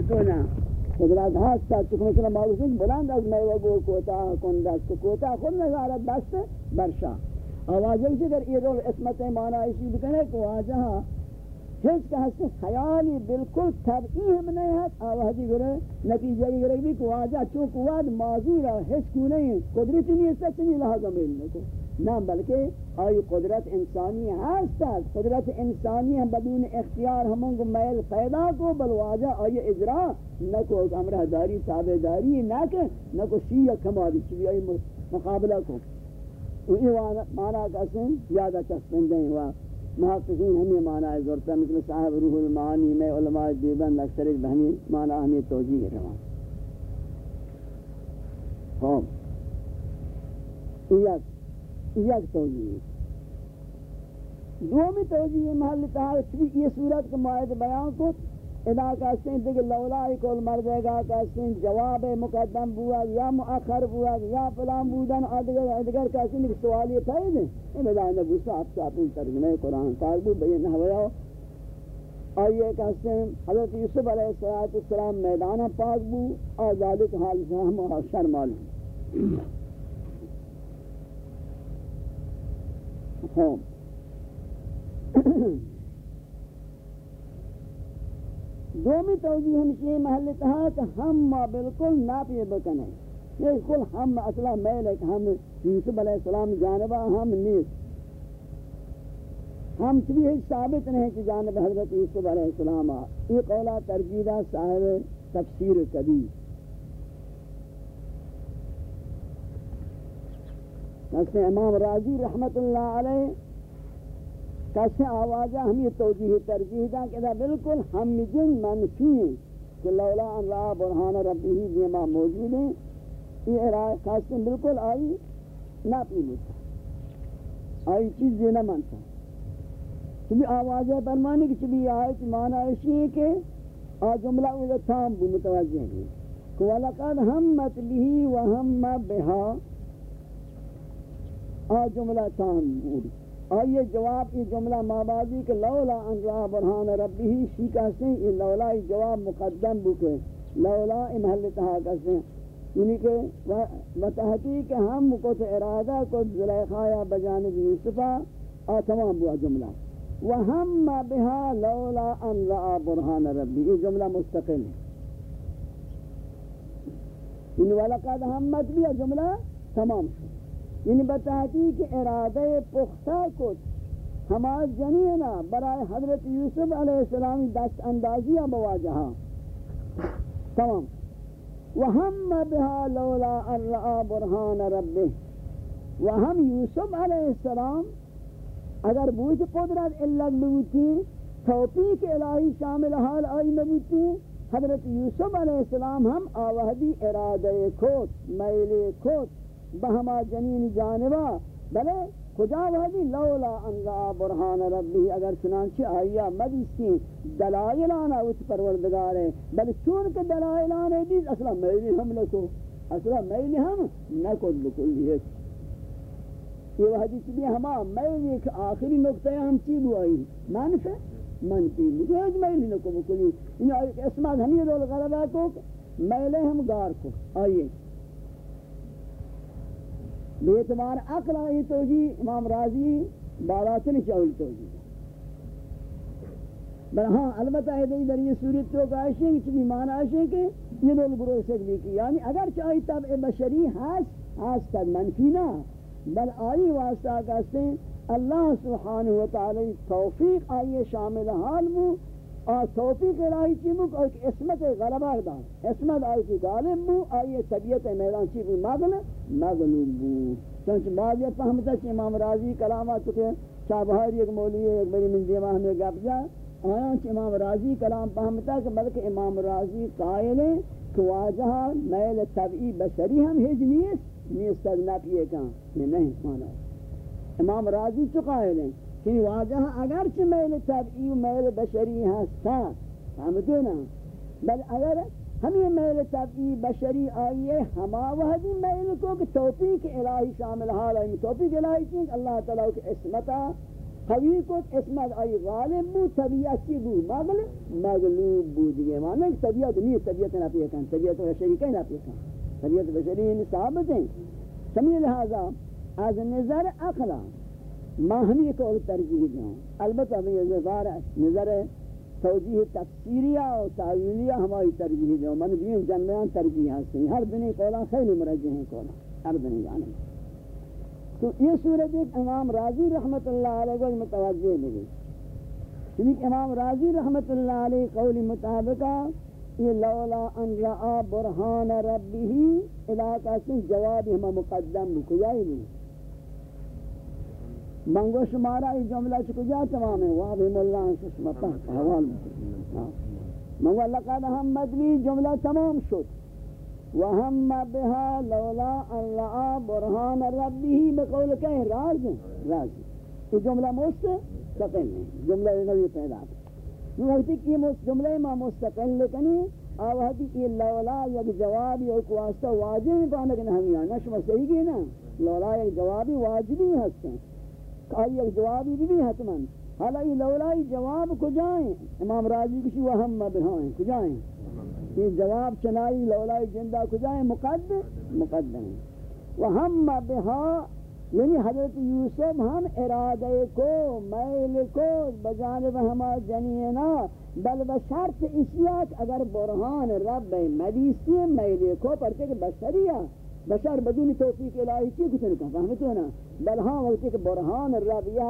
فهمتونا قدرت هستا چکہ مثلا معروف ہے بلند از میوہ گو کوتا کن، دست کوتا خود نظارت دست برشا آوازی سے در ایرول اسمت معنی اسی بکنے کو آجہاں ہیچ کہ ہستے خیالی بالکل طبعی ہم نہیں ہے آوازی گرے نتیجہ گرے بھی کو آجا چونکہ واد ماضی رہا ہیچ کیوں نہیں قدرتی نہیں سچنی لہذا ملنے کو نہ بلکہ آئی قدرت انسانی ہستا قدرت انسانی ہم بدون اختیار ہموں کو میل پیدا کو بلواجہ آئی اجرا نہ کو امرہ داری تابع داری نہ کہ نہ کو. شیعہ کمالی چلی آئی مقابلہ کو یہ معنی کسیں یادہ چسپن دیں محققین ہمیں معنی ضرورتا مثل صاحب روح المعانی میں علماء دیبند اکثر بہمی معنی ہمیں توجیہ روان ہاں یک یک توجیہ دومی توجیہ محل تحال چلی یہ صورت کا معاہد بیان کو ادا کہتے ہیں دیکھ لولائی کول مردے گا کہتے ہیں جواب مقدم بوا یا مؤخر بوا یا فلان بودن، ادگر ادگر کہتے ہیں کہ سوال یہ تھا نہیں۔ یہ بدائے نبو صاحب سے اپنی ترجمہ قرآن پاک بھی بین ہویا۔ آئیے کہتے ہیں حضرت یوسف علیہ السلام میدان پاک بو، اور ذالک حال سے ہم شرم معلوم ہاں۔ دومی توجیہ ہمشی محل تہا کہ ہم ما بالکل ناپی بکنے. یہ کل ہم اصلا میل ہے کہ ہم یوسف علیہ السلام جانبہ ہم نیس ہم چلی ہی ثابت نہیں کہ جانب حضرت یوسف علیہ السلام یہ قولہ ترجیدہ صاحب تفسیر کبھی مثل امام راضی رحمت اللہ علیہ کیسے آوازہ ہم یہ توجیہ ترجیح دا کہ دا بالکل ہم جن منفی ہیں کہ لولا ان را برحان ربی ہی دیما موجود ہیں، یہ ارائے کیسے بالکل آئی نہ پی لیتا آئی چیز دینا منتا چلی آوازہ برمانی کی چلی آیت معنی ایسی ہے کہ آ جملہ اوزا تام بھی متوجہ ہیں۔ کہ وَلَقَدْ هَمَّتْ بِهِ وَهَمَّ بِهَا۔ آ جملہ تام بولی آئیے جواب یہ جملہ مابادی کہ لولا ان را برحان ربی ہی شی کہتے ہیں، یہ لولا یہ جواب مقدم بکے لولا محل تہا کہتے ہیں۔ یعنی کہ بتحقیق ہم کو تو ارادہ کو زلیخا یا بجانب یوسفہ آ تمام بوا جملہ۔ وہم بها لولا ان را برحان ربی، یہ جملہ مستقل ہے۔ یعنی وَلَقَدْ هَمَّتْ بھی جملہ تمام شد۔ یعنی بتاتی کہ ارادہ پختہ کچھ ہما جنینا برای حضرت یوسف علیہ السلام دست اندازیہ بواجہا تمام. وہم بها لولا ان رآ برحان ربه. وہم یوسف علیہ السلام اگر بوجھ قدرت اللہ بوتی توفیق الہی شامل حال آئی نبوتی، حضرت یوسف علیہ السلام ہم آوہدی ارادہ کھوت میل کھوت بہما جنین جانبا. بلے، کجا وحدی لولا ان را برحان ربی. اگر چنانچہ آئیا مدیسی دلائل آنا اس پروردگار ہے، بلے چون کہ دلائل آنا دیز، اصلا میلی ہم لکو، اصلا میلی ہم نکل لکل ہے یہ وحدی چلی ہما میلی کہ آخری نکتہ ہم چیز آئی منف ہے منفی مجھے میلی نکو بکلی. یعنی اسمات ہمیں دول غلبہ کو، میلے ہم گار کو. آئیے. بے اعتبار عقل آئی توجی امام راضی بالاتن چاول توجی بل ہاں البتہ ہے در یہ صورت تو کہاشیں کہ چلی معنی آشیں کہ یہ دول گروہ سکلی کی۔ یعنی اگر چاہی طبع بشری ہاس ہاس تد منفی نہ، بل آئی واسطہ کہتے ہیں، اللہ سبحانہ وتعالی توفیق آئی شامل حال مو اور توفیق الہی چی مو کہ اسمت غلبہ دان اسمت آئی کی غالب مو آئی طبیعت میدان چی بھی مغلب مغلوب بو چونچہ بعض یہ فہمتا کہ امام راضی کلامات چکے شاہبہاری ایک مولی ہے، ایک بڑی من دیوہ ہمیں گپ جا۔ آیا کہ امام راضی کلام فہمتا کہ بلکہ امام راضی قائل ہے کہ واجہ میل طبعی بشری ہم ہج نیست نیست تک نفیے کہاں یہ نہیں مانا۔ امام راضی چقائل ہیں؟ کہ واجہ اگرچہ میل طبعی و میل بشری ہستا فهمتو نا بل اگر ہمیں میل طبعی بشری آئیے ہما وحدی میل کو کہ توفیق الہی شامل حال ہے توفیق الہی چیز اللہ تعالیٰ کی اسمتا قوی کو اسمت آئی غالب بو طبیعت کی بو مغلب مغلوب بو دیگه. معنی کہ طبیعت نہیں طبیعت نہ پیکن طبیعت بشری کہیں نہ پیکن طبیعت بشری ثابت ہیں سمیع لہذا از نظر اقلا ما ہمی کو ترجیح دوں البتہ میں نظر نظر توجیہ تفسیریہ و تعویلیہ ہماری ترجیح دوں من بھی جنبیان ترجیح ہستے ہر دنی قولا خیلی مرجح ہیں قولا ہر دنی جانے تو یہ صورت ایک امام راضی رحمت اللہ علیہ کو متوجہ لگی چونکہ امام راضی رحمت اللہ علیہ قول مطابقہ یہ لولا ان رعا برحان ربی ہی علاقہ سے جواب ہمیں مقدم بکجائی بھی منگو شمارا یہ جملہ چکو جا تمام ہے وابہم اللہ سسمتہ حوال منگو اللہ قد حمد بھی جملہ تمام شد. وهم بها لولا ان لا برهان ربه بقول کہ راز. راز. یہ جملہ مستقل. ہے جملہ نبی پیدا ہے وقت کی جملہ ما مستقل لیکن آوہدی کی لولا یک جواب یک واسطہ واجب پانا کہ ہمیں نشمہ صحیح کی نا لولا یک جوابی واجبی ہستیں آئی یک جوابی بھی حتماً۔ حالا یہ لولا جواب کو جائیں امام راضی کسی وہم بہائیں کو جائیں یہ جواب چنائی لولائی جندہ کجائیں؟ مقدم مقدم و ہم ہاں، بہا یعنی حضرت یوسف ہم ارادے کو، میل کو بجانب ہما جنینا بل بشرط اسیات اگر برہان رب مدیسی میل کو پرتے کہ بشریہ۔ بشر بدون توفیق الہی کی کچھ نہیں کہا فہمتو نا بل ہاں وقت کہ برہان رب یہ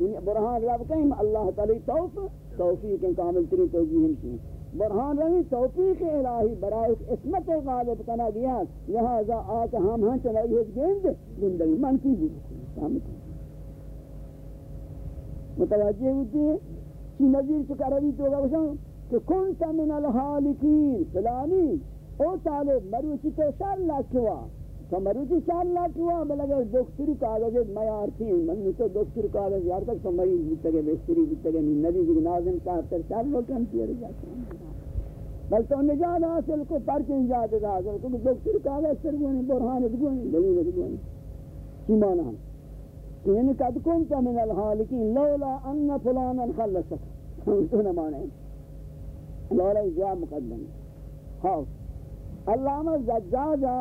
یعنی برہان رب کہیں اللہ تعالی توفیق توفیق کامل ترین توجیہ ہمشی برہان رہی توفیق الہی برای اسمت غالب کنا گیا لہذا آتا ہم ہاں چلائی ہوت گیند زندگی من کی بھی متوجہ ہوتی ہے چی نظیر چکا روی تو گا کہ کنتا من الحالکین. فلانی. أو طالب مروچی تو شر کمری لکوا تو مروچی شر لکوا بلگر دکتری کاغذ میار تھی من تو دکتر کاغذ یار تک تو مریض بیتگے بستری بیتگے نبی جی ناظم کا نازم کہتر شر لکن تیر جاتا بل تو نجات حاصل کو پرچ نجات حاصل کو دکتر کاغذ سر گونی برہان دگونی دلیل دگونی کی مانا یعنی قد کنت من الحالکین لولا ان فلانا خلصك تو نہ مانے لولا جواب مقدم ہاں علامہ زجاجہ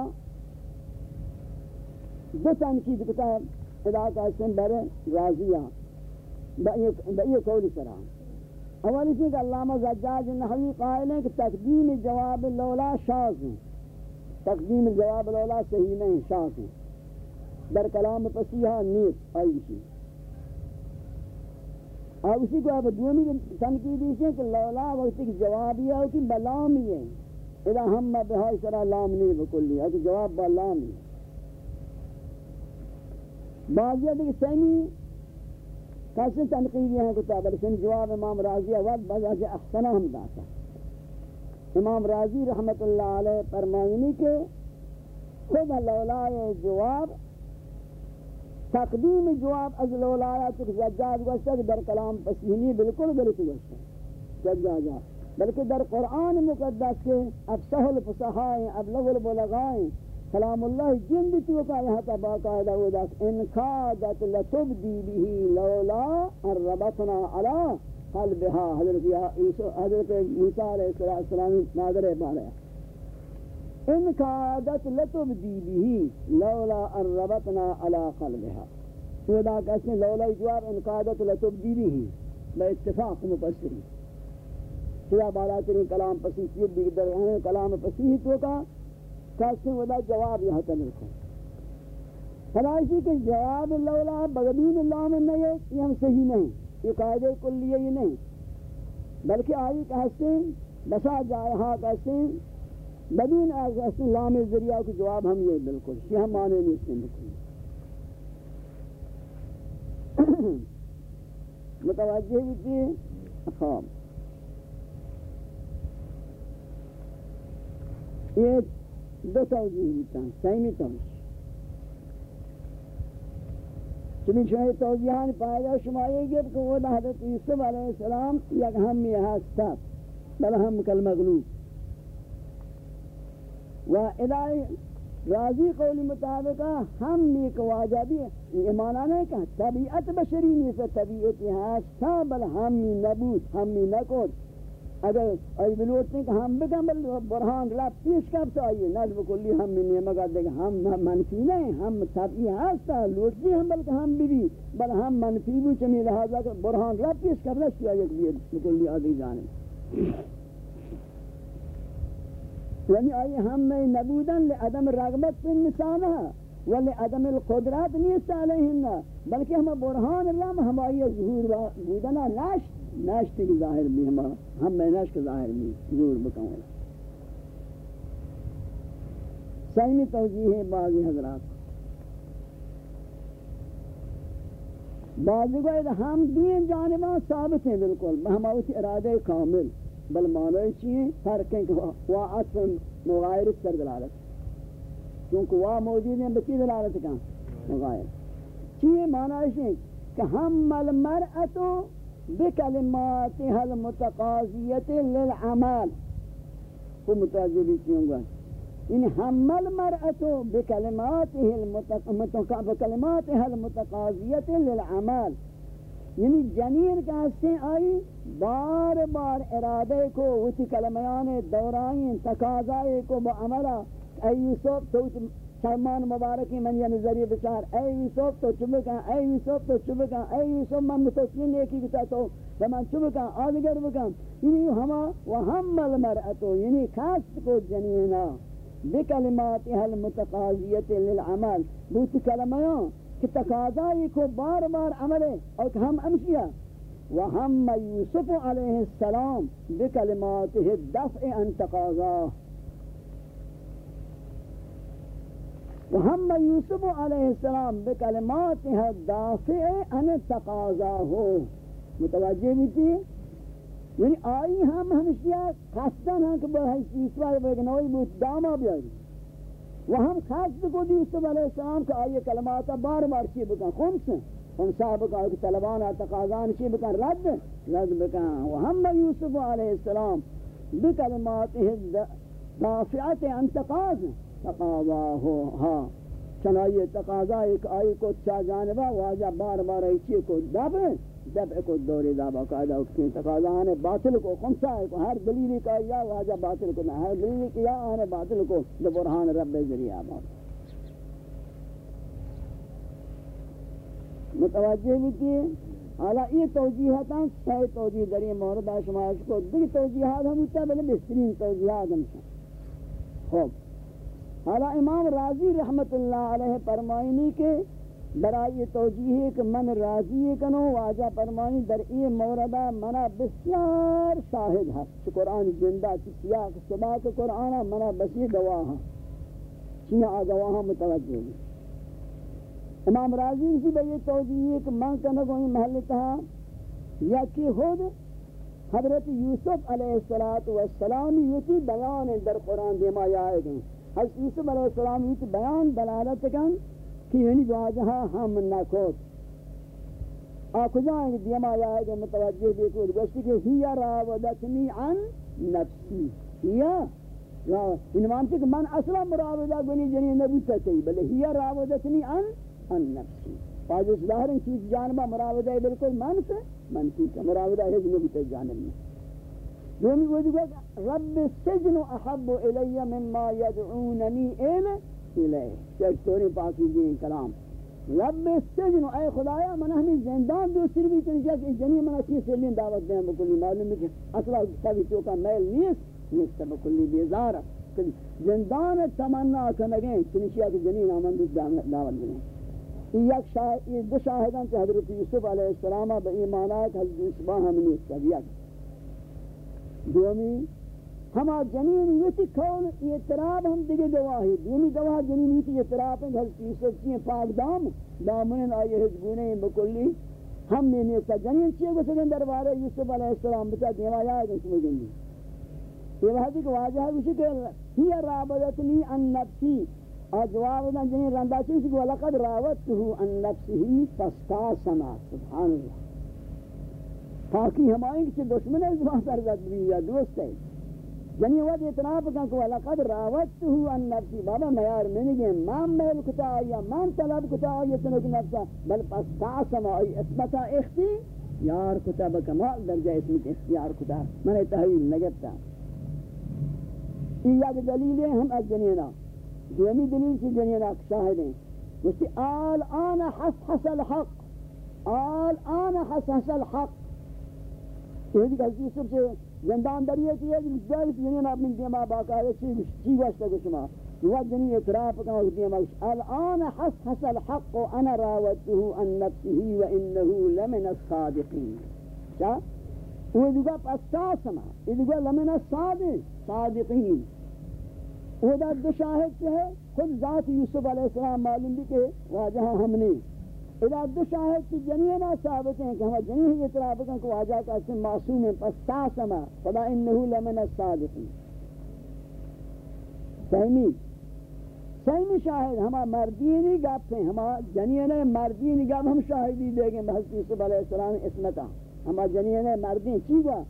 دو تنقید کتاب علاقہ سن بر راضیہ بئی قول سرام اولی چیز کہ علامہ زجاج نحوی قائل ہیں کہ تقدیم جواب لولا شاز ہیں. تقدیم جواب لولا صحیح نہیں شاز ہیں. در کلام پسیحہ نیت آئی اسی. اور اسی کو آپ دومی تنقیدی سے کہ لولا وقت کی جوابی ہے کہ بلامی ہے. اذا ہم بہائی سرا لام نہیں بکلی ہے کہ جواب بلامی ہے. بعضی ہے کہ سیمی کسی تنقیدی ہیں کتاب لیکن جواب امام راضی وقت بجا سے احسنہ ہم داتا امام راضی رحمت اللہ علیہ فرمائنی کے خود لولائے جواب، تقدیم جواب از لولائے تک زجاج گوشتا کہ در کلام پسینی بالکل غلط گوشتا زجاجا بلکہ در قرآن مقدس کے افسح الفسحائیں ابلغ البلغائیں کلام اللہ جن بھی تو کا یہاں تا باقاعدہ ہو دا ان کادت لتبدی بھی لولا ان ربطنا علا قلبها حضرت عیسیٰ حضرت موسیٰ علیہ السلام ناظر بارے۔ ان کادت لتبدی بھی لولا ان ربطنا علا قلبها تو دا کہتے لولا جواب، ان کادت لتبدی بھی بے اتفاق مفسری کیا بالا ترین کلام پسیح بھی در کلام پسیح تو کا کہتے ودا جواب یہاں تمہیں کو فلائشی کہ جواب لولا بغدین اللہ میں نہیں ہے، یہ ہم صحیح نہیں۔ یہ قاعدہ کلیہ یہ نہیں۔ بلکہ آئی کہتے ہیں، بسا جائے ہاں کہتے ہیں، بدین کہتے ہیں، لام ذریعہ کے جواب ہم یہ بالکل، یہ ہم مانے نہیں اس میں بالکل متوجہ ہوتی ہے خواب یہ دو توجیہ ہوتا ہے سیمی توجیہ چنین شما توجیہان پائدہ شما یہ گئے کہ وہ حضرت یوسف علیہ السلام یک ہم یہ ہستا بل ہم کل مغلوب. و الہی راضی قولی مطابق ہم نیک واجبی ایمانہ نہیں کہ طبیعت بشری نہیں سے طبیعت ہے بل ہم نبوت ہم نکوت اگر ای بلوٹنے کہ ہم بکن برہان رب پیش کب تو آئیے نجب کلی ہم من نعمت دے ہم منفی نہیں ہم طبعی ہستا لوٹنی ہم بلکہ ہم بھی بھی بل ہم منفی بھی چمی لہذا کہ برہان رب پیش کب رشتی آئیے کلی آدھی جانے۔ یعنی آئی ہم میں نبودن لعدم رغبت فی النسانہ ولی عدم القدرات نیست علیہن بلکہ ہم برہان اللہ ہم آئی ظہور بودنا نشت نشت کی ظاہر بھی ہم ہم میں نشت ظاہر بھی ظہور بکاؤں سیمی توجیہ ہے بعضی حضرات. بعضی کو ہم دین جانبان ثابت ہیں بالکل ہم آئی ارادہ کامل. بل معنی چیئے فرقیں کہ وا عطف مغایر سر دلالت. کیونکہ وا موجود ہیں بچی دلالت کہاں مغایر۔ چیئے معنی چیئے کہ ہم المرأة بکلماتها المتقاضیت للعمال کو متعجب چیئے گا یعنی ہم المرأة بکلماتها المتقاضیت للعمال یعنی جنین کا ہستے آئی، بار بار ارادے کو، وچی کلمیان دورائیں، تقاضائے کو با عملہ اے یوسف، تو شرمان مبارکی من یعنی یہ نظری بچار اے یوسف، تو چبکا اے یوسف، تو چبکا اے یوسف، من متوسین نیکی کتا تو. من چبکا آدگر بکا یعنی ہما وہم المرأتو یعنی خاص کو جنینا بکلماتها المتقاضیت للعمل. بوتی کلمیان کہ تقاضائی کو بار بار عملے اور کہ ہم امشیہ وہم یوسف علیہ السلام بکلماته الدفع ان تقاضاه وہم یوسف علیہ السلام بکلمات بکلماته الدافع ان تقاضاه متوجہ بھی تھی یعنی آئی ہم ہمشیہ خاصتاً ہاں کہ بہت اسوائی بگنوئی بود، داما بیاری۔ وہ ہم خاص کو دی یوسف علیہ السلام کا آئیے کلمات بار بار چی بکن خمس خمسہ بکن کہ طلبانا تقاضان چی بکن، رد۔ رد بکن۔ وہ ہم یوسف علیہ السلام بکلمات دافعت انتقاض تقاضاہو ہاں چنائیے تقاضا ایک آئی کو چاہ جانبا واجہ بار بار ایچی کو دب جب ایک دوری دا باقاعدہ اکتین تقاضا آنے باطل کو خمسہ ہے کو. ہر دلیلی کا یا واجہ باطل کو ہر دلیلی کا یا آنے باطل کو دو برحان رب ذریعہ باقا متوجہ بھی کی حالا یہ توجیحات ہیں سہ توجیح در یہ مورد آشمائش کو دیکھ توجیحات ہم ہوتا بلے بہترین توجیحات ہم سے خوب حالا امام راضی رحمت اللہ علیہ فرمائنی کے برای توجیه که من راضی کنو واجہ فرمانی در این موردہ منا بسیار شاہد ہے کہ قرآن زندہ کی سیاق سباق قرآن منا بسی گواہ چیئے آگواہ متوجہ ہے امام راضی اسی بھئی توجیه کہ من کنگو این محل کہا یا کہ خود حضرت یوسف علیہ السلام یہ بیان در قرآن دیما آئے گئے حضرت یوسف علیہ السلام یہ بیان دلالت کن کہ یعنی واجہا ہم نہ نکوت آکو جائیں دیما آیا ہے کہ متوجہ دیکھو گوشتی کہ ہی راودتنی عن نفسی۔ ہی ان یعنی مانتے کہ من اصلا مراودہ گنی جنی نبوتا تھی بلے ہی راودتنی عن عن نفسی۔ واجہ ظاہر چیز جانبہ مراودہ ہے بلکل من سے، من کی؟ مراودہ ہے نبوتا جانب میں۔ دومی وہ دیکھو رب السجن أحب الی مما یدعوننی ایلے الیہ چکتوری پاکی جی کلام رب السجن اے خدایا من ہمیں زندان دوسری بھی تنشا کہ جنی من اچھی سلین دعوت دیں بکلی معلوم. ہے کہ أصلا کبھی چوکا میل نیست نیست بکلی بیزارہ زندان تمنا کنگیں تنشا کہ جنی نامن دعوت دیں یک شاہد دو شاہدان کہ حضرت یوسف علیہ السلام با ایمانات حضرت یوسف ہم نیست یک دومی، ہما جنین یتی کون اعتراب ہم دیگے گواہی. دینی گواہ جنین یتی اعتراب ہیں حضرت یوسف چیئے پاک دام. دامن آئیے حجبونے ہیں بکلی ہم نے نیسا جنین چیئے گو سکن دربارے یوسف علیہ السلام بچا دیوا یا ہے اس میں یہ وحدی کو واجہ ہے اسی کہ ہی رابطنی ان نفسی. اور جواب دا جنین رندہ چیئے اسی کہ وَلَقَدْ رَاوَتْتُهُ ان نفسی فَسْتَاسَنَا سبحان اللہ. تاکہ ہمائیں کسی دشمن ہے زبان سرزد بھی یا دوست ہے جنی وقت اطراف کن کو لقد راوتته عن نفسی. بابا میار منی گے من میل کتا آیا من طلب کتا آیا سنک نفسا. بل پس تعصم آئی اسمتا اختی. یار کتا بکمال درجہ اسمت اختیار کتا. من تحویل نگتا یہ یک دلیل ہے ہم از جنینا دومی دلیل سے جنینا شاہد ہیں وسی آل آن حس حس الحق. آل آن حس حس الحق. یہ دیکھ یوسف سے زندان دریئے کی ہے جائے کہ جنین اپنی دیما باقاعدہ چی چی واسطہ کو شما وہ جنین اعتراف کا اس دیما الان حس حس الحق انا راودته عن نفسه وانه لمن الصادقين کیا وہ دیگا پستا سما یہ دیگا لمن الصادق صادقین وہ دا دو شاہد سے ہے خود ذات یوسف علیہ السلام معلوم بھی کہ واجہ ہم نے اذا دو شاہد کی جنینا ثابت ہیں کہ ہم جنیہ اطلاع بکن کو آجا کا اسم معصوم ہے پس تاسما فدا انہو لمن الصادقین۔ سہمی سہمی شاہد ہما مردینی گپ ہیں، ہما جنینا مردینی گپ ہم شاہدی دے گئے بحث یوسف علیہ السلام اسمتا ہما جنینا مردین چی گوا؟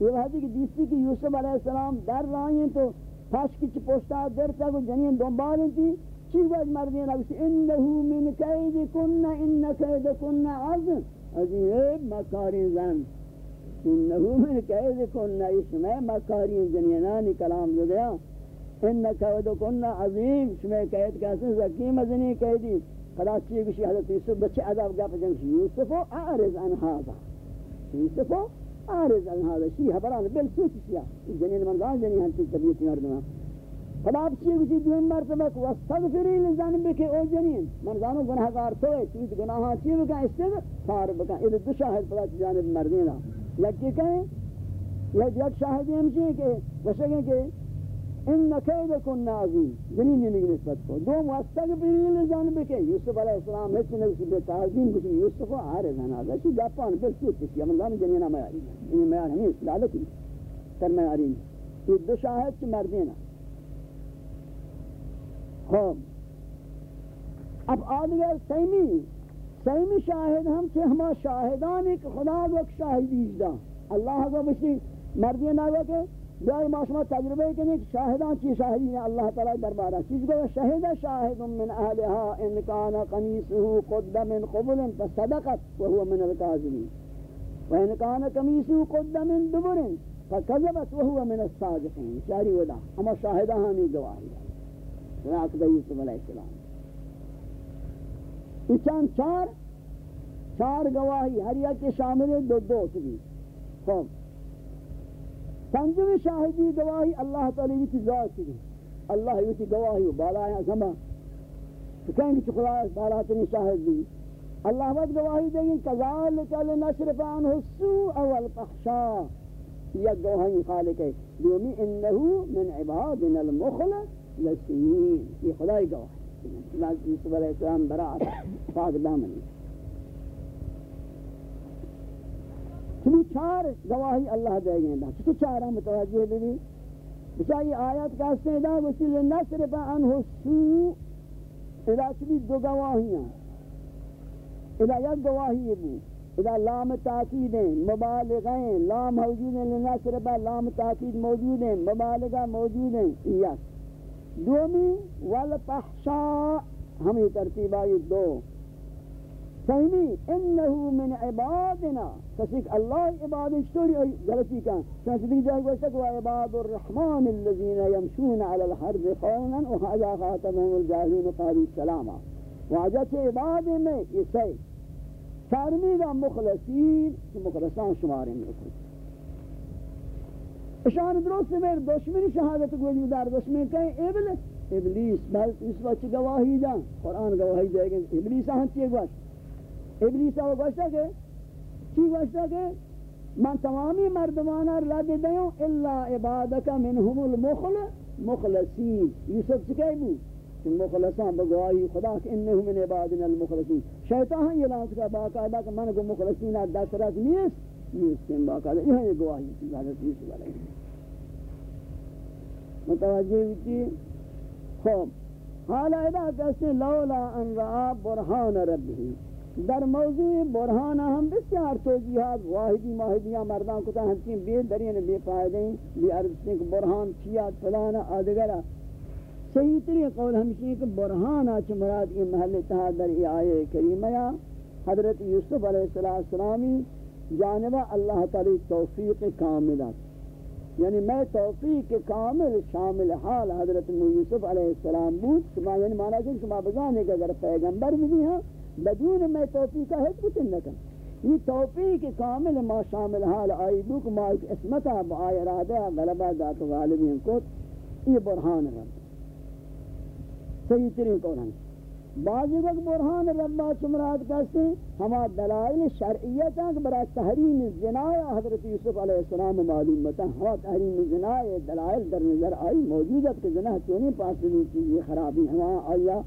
یہ وحدی کی دیستی کی یوسف علیہ السلام در رہی ہیں تو پاش کی چپوشتا در تک جنین دنبال تھی۔ چی باید مردین اگسی انہو من قید کن ان قید کن عظم عظیم مکاری زن. انہو من قید کن اسمہ مکاری جنینانی کلام جو دیا ان قید کن عظیم شمہ قید کسی، زکیم ازنی قیدی خدا چی گشی حضرت یوسف بچے عذاب گا پجنگشی یوسفو اعرض عن هذا. یوسفو اعرض عن هذا. شی حبران بلسوچ شیا جنین مردان جنین ہنچی طبیعتی مردمان خدا چی گوشی دویم مرتبہ کو استغفری لذنبک او جنین. من زانو گناہگار تو ہے، چیز گناہاں چی بکا استغفار بکا یہ دو شاہد پدا چی جانب مردینا یکی کہیں؟ یہ یک شاہدی ہمشی ہے کہ وشکیں کہ ان قید کن عظیم جنین یہ نسبت کو. دو مستغفری لذنبک یوسف علیہ السلام ہے چنہ اسی بے تعظیم گوشی یوسف و آر زنا دا چی گپان بل سوچ کسی. من زانو جنینا یعنی میاری این میار ہمیں لالتی تر میاری یہ دو شاہد چی مردینا خوب اب آدھگر سیمی سیمی شاہد ہم چھے ہما شاہدان ایک خدا وقت شاہدی اجدا۔ اللہ کو بشی مردی ناگو کہ جائے معاشمہ تجربے کے لیے شاہدان چی شاہدی ہیں۔ اللہ تعالی دربارہ چیز کو شہد شاہد من اہلها ان کان قمیسه قد من قبل فصدقت وهو من الكاذبین وان کان قمیسه قد من دبر فكذبت وهو من الصادقین۔ شاری ودا ہما شاہدان ہمیں گواہی ہے۔ عقد یوسف علیہ السلام. چند چار چار گواہی ہر یک کے شامل دو دو بھی خوب پنجویں شاہدی گواہی اللہ تعالی کی ذات کی اللہ یہ گواہی بالا ہے سما تو کہیں گے خدا بالا تنی شاہد بھی اللہ وقت گواہی دیں گے کذالک لنصرف عنہ السوء والفحشاء. یہ گواہی خالق ہے دومی انہو من عبادنا المخلص. لسنین یہ خدای گواہ لازم یوسف علیہ السلام برات پاک دامنی چلی چار گواہی اللہ دے گئے دا چلی چار ہم متوجہ بھی بچا یہ آیت کا استعدا وسی لنصرف عنہ السوء اذا چلی دو گواہیاں اذا یک گواہی بو اذا لام تاکید ہیں مبالغیں لام موجود ہیں لنصرف لام تاکید موجود ہیں مبالغہ موجود ہیں یک. دومی والفحشاء ہمیں ترتیب آئی دو۔ سہمی انہو من عبادنا کسی اللہ عباد اشتوری غلطی کا چنانچہ دیکھ جائے گوشتا کہ عباد الرحمن اللذین یمشون علی الحرب خونا وحاجا خاتمهم الجاہلین قالوا سلاما وحاجا چھے عباد میں یہ سی چارمی کا مخلصین مخلصان شماریں میں۔ اشان درست میرے دشمنی شہادت گولی در دشمن کہیں ابلیس ابلیس بل اس وقت گواہی دا قرآن گواہی دے گا ابلیس ہم چیئے گوش ابلیس آو گوشتا کہ؟ چی گوشتا کہ؟ من تمامی مردمانا رد دیوں، الا عبادک منہم المخل، مخلصین۔ یوسف چکے بو کہ مخلصان بگواہی خدا کہ انہم من عبادنا المخلصین۔ شیطان یہ لانس کا باقاعدہ کہ من کو مخلصین دست رس نیست۔ نیستیم باقاعدہ یہ ہے گواہی کی حضرت یوسف علیہ السلام متوجہ ہوتی خوب حالا ادا کہتے لولا ان رعا برحان ربی در موضوع برہان ہم بسیار توجیحات واحدی ماہدیاں مردان کتا ہنچین بے درین بے فائدیں بے عرضیں کہ برہان چیات فلانا آدگرہ صحیح تری قول ہمشین کہ برہان آچ مراد یہ محل اتحاد در ای آئے کریمہ حضرت یوسف علیہ السلامی جانبہ اللہ تعالی توفیق کاملات یعنی میں توفیق کامل شامل حال حضرت یوسف علیہ السلام بود، شما یعنی مانا کہ شما بزانے کہ اگر پیغمبر بھی ہیں، بدون میں توفیق ہے کچھ نکن یہ توفیق کامل ما شامل حال آئی بو ما ایک اسمتا با آئی ارادہ غلبہ ذات غالبین کو یہ برحان رب صحیح ترین قولن بعضی وقت برحان ربا چمرات کرتے ہما دلائل شرعیت ہیں کہ برای تحریم زنای حضرت یوسف علیہ السلام معلوم بتا ہوا ہاں، تحریم زنای دلائل در نظر آئی، موجود ہے کہ زنہ چونی پاس دنی چیزی خرابی ہوا ہاں، آیا،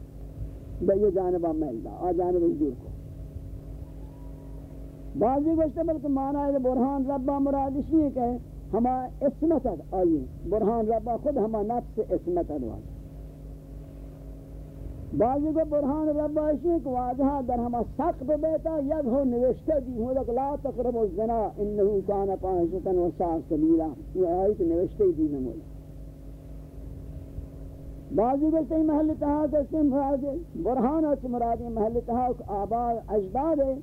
بے یہ جانبہ میل دا، آ جانب دور کو۔ بعضی گوشتے بلکہ معنی ہے برحان ربا مراد اس لیے کہ ہما اسمت آئی برحان ربا خود ہما نفس اسمت ادواز بعضی کو برحان ربا اس لیے کہ در ہما سقب بیتا، یک ہو نوشتے دی ہوں لک لا تقرب الزنا، انہو کانا پانشتن و ساہ سبیلا۔ یہ آئی کہ نوشتے دی نمولا بعضی کو صحیح محل تہا کسی مراد برہان اچھ مراد محل تہا آباء اجداد ہے۔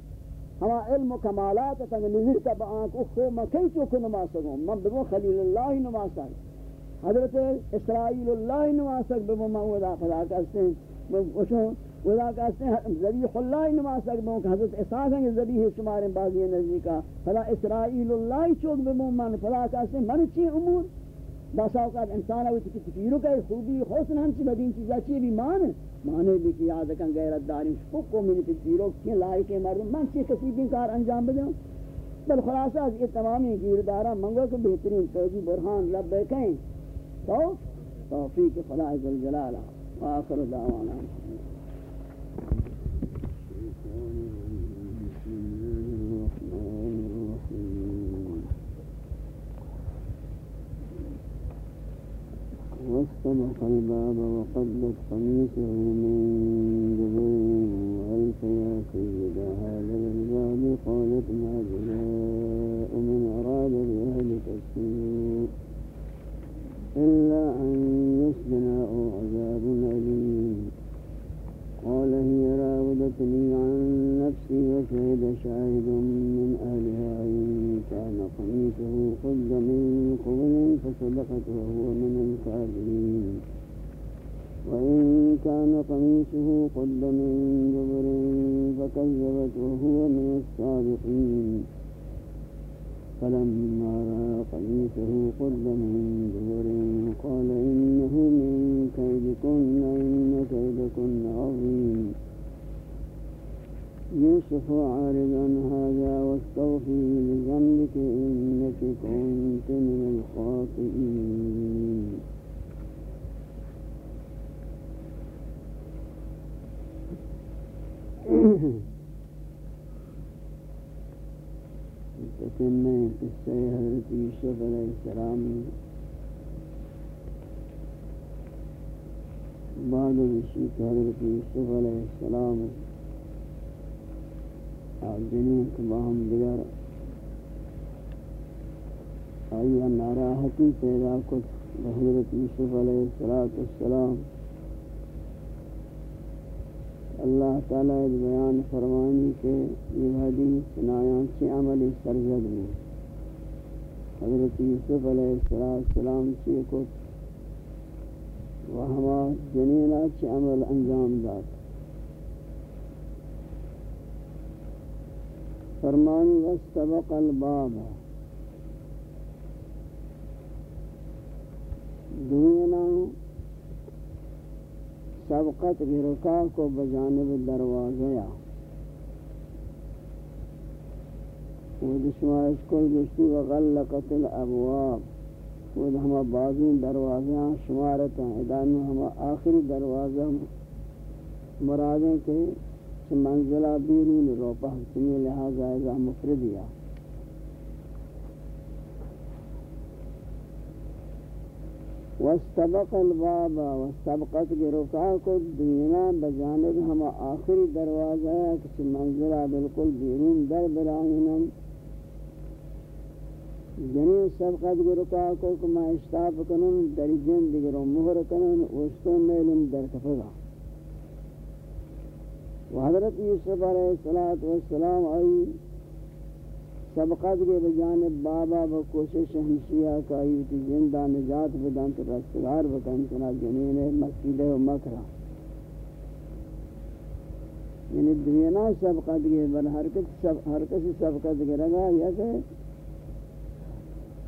ہما علم و کمالات تنگ نظر کا بآنک اخو میں کئی چوکو نماز سکوں۔ من بگو خلیل اللہ نماز سکوں۔ حضرت اسرائیل اللہ نماز سکوں بگو من ودا خدا کرتے ہیں۔ ودا کرتے ہیں ذبیح اللہ نماز تک سکوں کہ حضرت اساس ہیں ذبیح شمار بازی نزدیکا فلا اسرائیل اللہ چوک بگو من، فلا کرتے ہیں من چی امور؟ بس اوقات انسان ہے کہ تفیرو کا خوبی حسن ہم چی بدین چیزا چی بھی مان؟ مانے بھی کہ یاد کن غیرت داری کو کو من تفیرو کی لائق ہے مردم من چی کسی بھی کار انجام بدوں بل خلاصہ از یہ تمامی گیردارا منگو کہ بہترین توجی برہان رب کہیں تو، توفیق خدا عز جلالہ وآخر دعوانا. واستبق الباب وقدت قميصه من جبر وألف يا سيدها لدى الباب قالت ما جاء من أراد بأهلك السوء إلا أن يسجن أو عذاب أليم. قال هي راودتني عن نفسي وشهد شاهد من أهلها إن كان قميصه قد من قبل فصدقت وهو من الكاذبين. وإن كان قميصه قد من جبر فكذبت وهو من الصادقين. فلما رأى قميصه قد من جبر قال إنه من كيدكن إن كيدكن عظيم. يوسف عارض عن هذا واستغفي لذنبك إنك كنت من الخاطئين. تتمہ قصہ حضرت یوسف علیہ السلام بعد وشیت حضرت یوسف علیہ السلام جنین کے باہم دیگر آئیہ ناراحتی پیدا کت حضرت یوسف علیہ السلام اللہ تعالیٰ بیان فرمانی کے یہ حدیث نایان چی عملی سرزد میں۔ حضرت یوسف علیہ السلام چی کت و ہما جنینہ چی عمل انجام داد۔ فرمانی واستبق الباب۔ دنیا نام سبقت گرکا کو بجانب دروازہ وہ دشمارش کو گشتی وغلقت الابواب۔ وہ ہما بعضی دروازیاں شمارتا ہیں ادانو ہما آخری دروازہ مرادیں کہ منزلہ بیرون روپا حکمی لہذا ازا مفردیا واستبق الباب واستبقت گرکا کو دینا بجانب ہم آخری دروازہ ہے کسی منظرہ بالکل بیرون در براہینن جنین یعنی سبقت گرکا کو کما اشتاف کنن، در جن دیگروں مہر کنن وشتو میلن در کفگا وحضرت یوسف علیہ السلام آئی سبقت کے بجانب بابا و کوشش ہمشیہ کا ایوتی زندہ نجات بدن تو رستگار بکن کنا جنین مسجد و مکرہ یعنی دنیا سبقت کے بر حرکت سب حرکت سبقت کے رگا یا کہ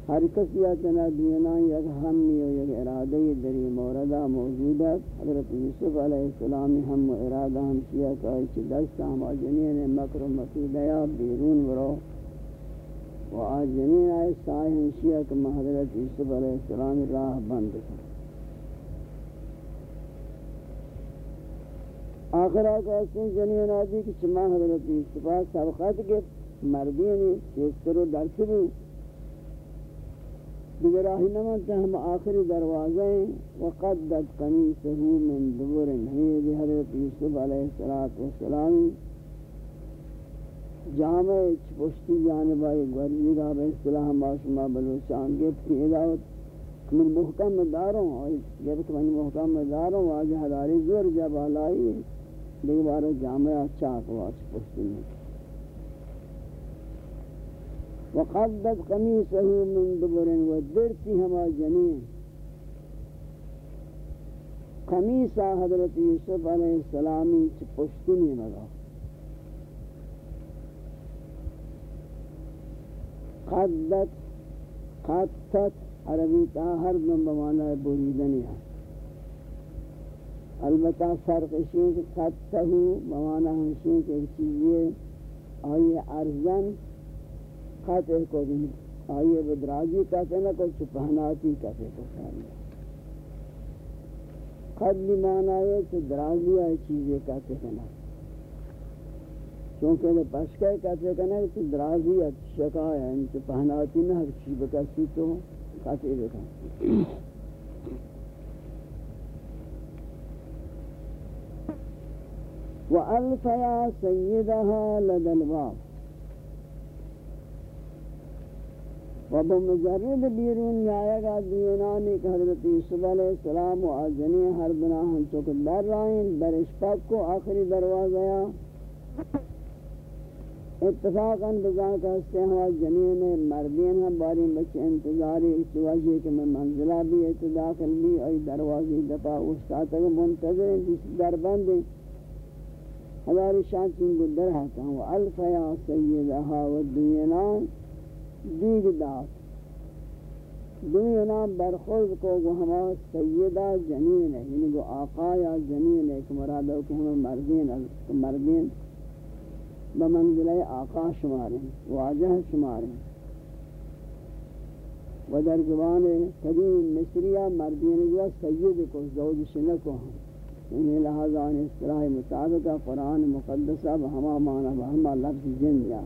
حرکت یا چنا دنیا یک ہمی و یک ارادہ دری موردہ موجودہ حضرت یوسف علیہ السلام ہم و ارادہ ہمشیہ کا ایچ دست ہم جنین مکر و مقیدہ یا بیرون ورو و آج جنین آئے سائے ہنشیہ کہ حضرت یوسف علیہ السلام راہ بند کر۔ آخر آقا حسن جنین آدھی کہ چما حضرت یوسف سبقات کے مردینی چیستر و درس بھی دیگر آہی نمانتا ہم آخری دروازہ ہیں۔ وقدت قمیسہو من دور ہمیں حضرت یوسف علیہ السلام۔ جامع پشتی جانبائی گوری گا بے اصطلاح معاشمہ بلوچان گفت کی اداوت من محکم داروں گفت من محکم داروں واجہ حداری زور جب آلائی دیکھ بارا جامع چاک واش پشتی میں وقدت قمیسہ من دبرن ودرتی ہما جنین قمیسہ حضرت یوسف علیہ السلامی چھ پشتی میں لگا قدت قدت، عربی تا ہر دن بمانا بریدنی ہے۔ البتہ فرق اسی کہ قدتہو بمانا ہمشین کہ ایک چیزی آئیے ارزن قطع کو بھی آئیے بدراجی کہتے ہیں کوئی چپہناتی کہتے کو ساری۔ قد بھی مانا ہے کہ درازی آئی چیزیں کہتے ہیں چونکہ وہ پشکے کہتے کہنا کہ درازی ہے شکا ہے ان سے پہناتی نہ ہر چیز بکسی تو کہتے دیکھا وَأَلْفَ يَا سَيِّدَهَا لَدَ الْبَابِ۔ وَبَمُجَرِّدِ بِيرُونِ يَايَگَا دِينَانِ کہ حضرت یوسف علیہ السلام و آجنی ہر بنا ہم چکت در رائن در اشپاک کو آخری دروازہ اتفاقاً بزان کا ہستے ہوا جنین مردین ہم باری بچے انتظاری اس وجہ کہ میں منزلہ بھی اتداخل بھی، اور دروازی دفع استاد تک منتظر ہیں، جس در بند ہیں۔ ہزاری شان چین کو در ہاتا ہوں الف یا سیدہا و دینان دیگ دات دنیا برخوز کو وہ ہما سیدہ جنین ہے یعنی وہ آقا یا جنین ہے کہ مراد ہو کہ ہمیں مردین مردین بمنزل آقا شماریں واجہ شماریں و در زبان قدیم مصریہ مردین جو سید کو، زوج شنکو ہم۔ یعنی انہیں لہذا ان اصطلاح مطابقہ قرآن مقدسہ بہما معنی بہما لفظ جن یا۔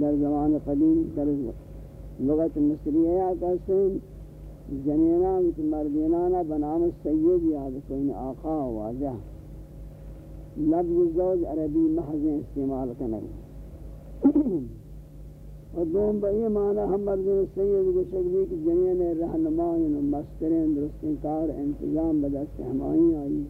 در زمان قدیم، در لغت مصریہ یا کہتے ہیں جنینہ مردینانہ بنام سید یاد کو ان آقا واجہ۔ لفظ زوج عربی محض استعمال کرنے اور دوم بئی معنی ہم مردین سید کو شکلی کہ جنین رہنمائن و مسترین درستین کار انتظام بدست ہمائیں آئی.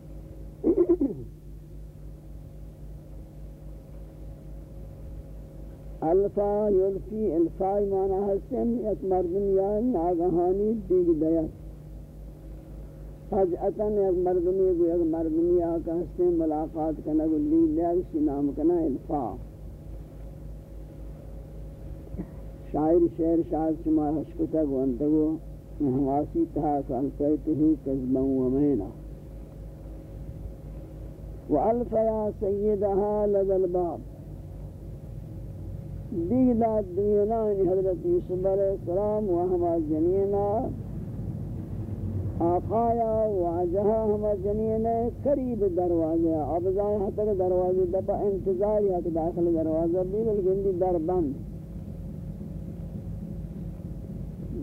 الفا یلفی الفائی معنی حسن ایک مردم یا ناگہانی دیگ دیت فجأتاً ایک مردمی کو ایک مردمی آکا ہستے ملاقات کنا کو لی لیا اسی نام کنا الفا. شاعر شعر شاعر شما حشکتا کو انتگو محواسی تہا فالفیتہی کذبا ومینا وَأَلْفَ يَا سَيِّدَهَا لَدَ الْبَابِ. دیگ داد دینا حضرت یوسف علیہ السلام و وہما جنینا آقایا واجہا ہما جنین قریب دروازہ اب زائیں حتی ہاں کہ دروازہ دبا انتظاری ہے کہ داخل دروازہ بھی بلکہ اندی در بند۔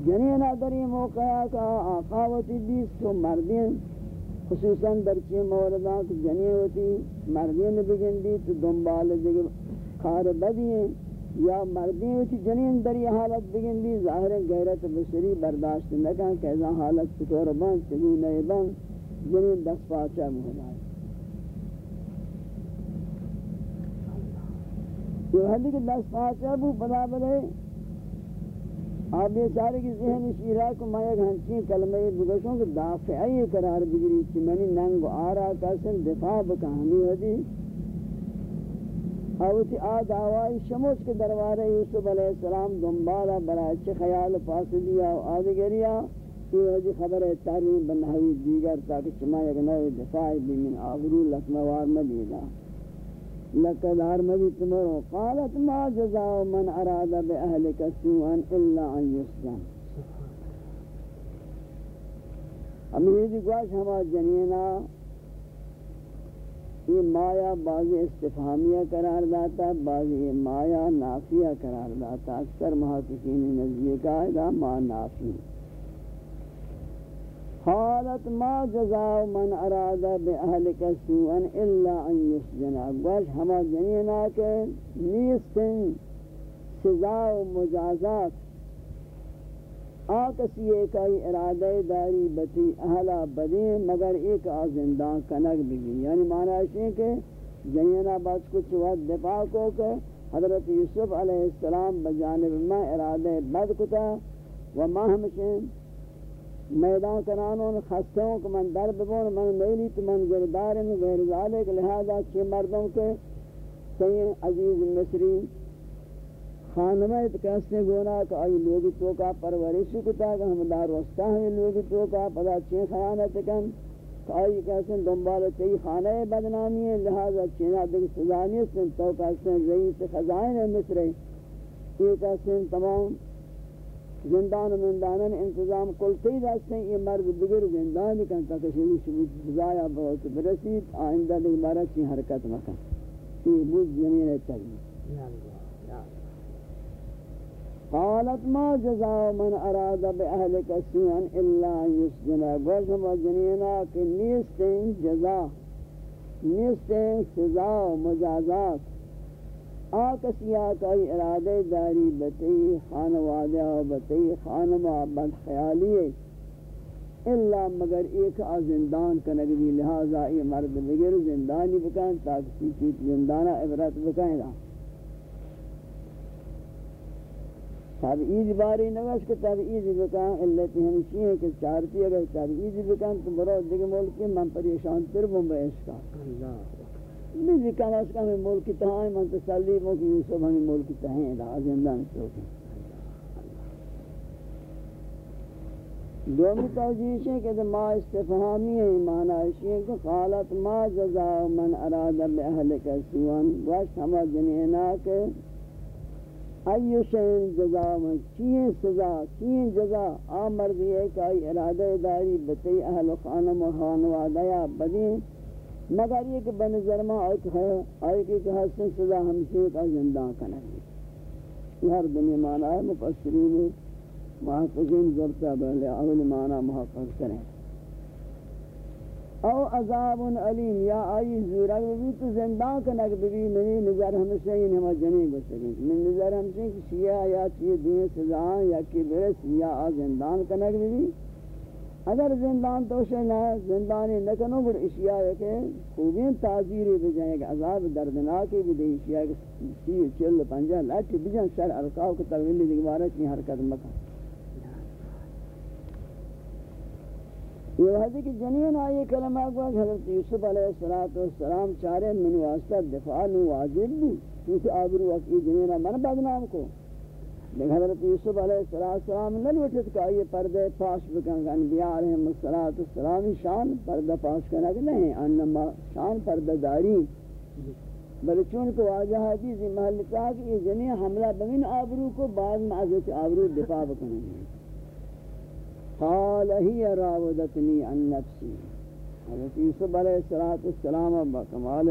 یعنی جنینا در یہ موقع کا آقاوتی بیس تو مردین خصوصاً در چی موردان کہ جنین ہوتی مردین بگن دی تو دنبال دیگے کار بدی ہیں۔ یا مردین ہوتی جنین در یہ حالت بگن دی، ظاہر غیرت بسری برداشت نکا کہ ایسا حالت سکور بند چگو نئے بند، جنین دس پاچا مہلا یہ حدی کہ دس پاچا بو بدا بدے آپ یہ چارے کی ذہن شیرہ کو میں ایک ہنچین کلمہ بگشوں کہ دافعی قرار بگری چی منی ننگ آرا کسن دفاع بکا بکہمی ہوتی اوتی آد آوائی شموش کے دروارے یوسف علیہ السلام دنبالا برای چی خیال پاس دیا و آدگریا یہ ہوتی خبر تاریم بنہوی دیگر تاکہ چما یک نوی دفاعی بھی من آبرو لکموار مدیدہ لقدار مدی تمرو قالت ما جزاء من اراد باهلك سوءا الا ان يسجن امید گواش ہما جنینا یہ مایا بعض استفہامیہ قرار داتا، بعض یہ مایا نافیہ قرار داتا۔ اکثر محققین نزدیک کا ما نافی. قالت ما جزاء من اراد باهلك سوءا الا ان يسجن گوش ہما جنینا کے نیستن، سزا و مجازات آکسی ایک آئی ارادہ داری بتی اہلا بدین مگر ایک آزندان کنک بھی یعنی معنی ہے کہ جنینا بس کچھ وقت دفاع کو کہ حضرت یوسف علیہ السلام بجانب میں ارادہ بد کتا و ما ہمشن میدان کنانوں خستوں کو من در ببون، من میلی تو من گردار میں غیر ذالک لہذا چھ مردوں کے سید عزیز مصری خانمہ کیسے گونا کہ آئی لوگ تو کا پرورش کتا کہ ہم دار وستا ہیں لوگ تو کا پدا چھ خیانت کن کہ آئی کیسے دنبال چی خانہ بدنامی ہے، لہذا چینا دیکھ سزانی سن تو کیسے رئیس خزائن مصر یہ کیسے تمام زندان و مندانن انتظام کلتی دستے یہ مرد بگر زندان کن تک شروع شروع سزایا بہت برسید، آئندہ دیکھ بارا چی حرکت مکن۔ یہ بود زمین تجمید قالت ما جزاء من اراد بأهلك سوءا الا يسجن. گوشم و جنینا کہ نیستیں جزا نیستیں سزا و مجازات. آکسی آکائی ارادے داری بتی خانوادہ و بتی خانمہ بد خیالی ہے. اللہ مگر ایک آ زندان کنگ بھی لہذا یہ مرد بگر زندانی بکائیں تاکہ سیچی زندانہ عبرت بکائیں گا تبعید باری نوش کہ بکائیں اللہ تی ہمشی ہے کہ چارتی اگر تبعید بکائیں تو برو دیکھ ملکی من پریشان تر بوں بے اس کا اللہ. نہیں کم از کم ملک تہائیں من تسلی مو کہ یوسف ہمیں ملک تہائیں دا زندہ نسوکیں دومی توجیش ہے کہ ما استفہامی ہے معنی ہے کہ قالت ما جزاء من اراد بأہلک سوان وش ہما جنینا کہ ایو شین جزا من چین سزا چین جزا؟ آمر دیئے کہ ای ارادہ داری بتی اہل خانم و خانوادیا بدین مگر یہ کہ بنظر ما آئیت ہے ہاں، آئیت کہ حسن سزا ہمشہ کا زندہ کنا ہے ہر دنیا معنی ہے، مفسرین محفظین ضبطہ بہلے اول معنی محفظ کریں۔ او عذاب علیم، یا آئی زورا بھی تو زندہ کنک بھی منی نظر ہمشہ ہی ہمیں جنی بسکیں من نظر ہمشہ کہ شیعہ یا چیز دین سزا یا کی برس یا زندان کنک بھی اگر زندان تو سے نہ زندانی نہ کنو بڑ اشیاء ہے کہ خوبین تعزیر بجائے کہ عذاب دردناک بھی دے اشیاء کہ سی چل پنجا لاٹھ بجن سر ارکاو کو طویل دی عبارت کی حرکت مکہ یہ ہے کہ جنین آئے کلمہ کو حضرت یوسف علیہ الصلوۃ والسلام چارے من واسطہ دفاع نو واجب بھی، کیونکہ آبرو وقت جنین من بدنام کو۔ لیکن حضرت یوسف علیہ السلام نے لوٹت کہ یہ پردے پاش بکن، انبیاء علیہ السلام شان پردہ پاش کرنا کہ نہیں، انما شان پردہ داری۔ بلے چون کو واجہ حدیث محل کہا کہ یہ جنی حملہ بمین آبرو کو بعد میں حضرت آبرو دفاع بکنیں قال ہی راودتنی عن نفسی حضرت یوسف علیہ السلام با کمال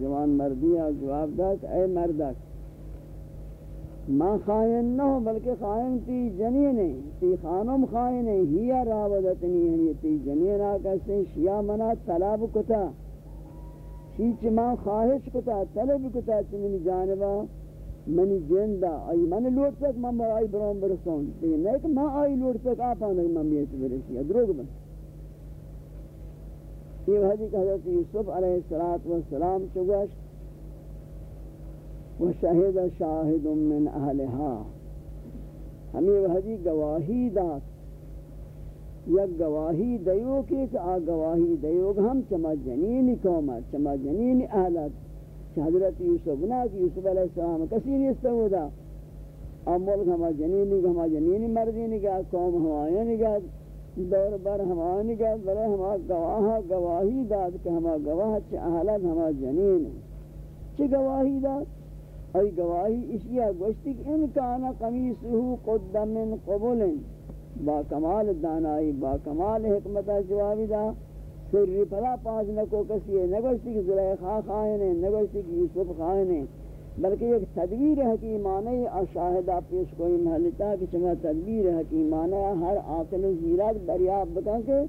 جوان مردیہ جواب دا کہ اے مردک ما خائن نہ ہو بلکہ خائن تی جنین ہے تی خانم خائن ہے ہی راودتنی ہے تی جنین آکا سے شیعہ منا طلب کتا چیچ ما خواہش کتا، طلب کتا چی جانبا منی جندہ آئی من لوٹ تک من آئی برام برسون لیکن نہیں کہ ما آئی لوٹ تک آپ آنے من بیت برسی. ادروگ بن. یہ حدیث حضرت یوسف علیہ السلام چگوشت وشہد شاہد من اہلہا ہمیں وحدی گواہی دات یک گواہی دیو کی کہ آ گواہی دیو ہم چما جنین قومت چما جنین اہلت حضرت یوسف نا کہ یوسف علیہ السلام، کسی نہیں استودا امول ہما جنینی ہما جنینی مردینی کا قوم ہمایانی کا دور بر ہمانی کا برے ہما گواہ، گواہی داد کہ ہما گواہ چھ اہلت ہما جنین چھ گواہی داد؟ ای گواہی اشیاء گوشتی کہ ان کانا قمیصہو قد من قبول با کمال دانائی، با کمال حکمت جوابی دا۔ سری پلا پاس نکو، کسی ہے نگوشتی کہ زلیخا خائن ہے نگوشتی کہ یوسف خائن ہے بلکہ ایک تدبیر حکیمانہ شاہدہ پیش کوئی محلتا کہ چما تدبیر حکیمانہ ہر آقل زیرات دریاب بکن کے۔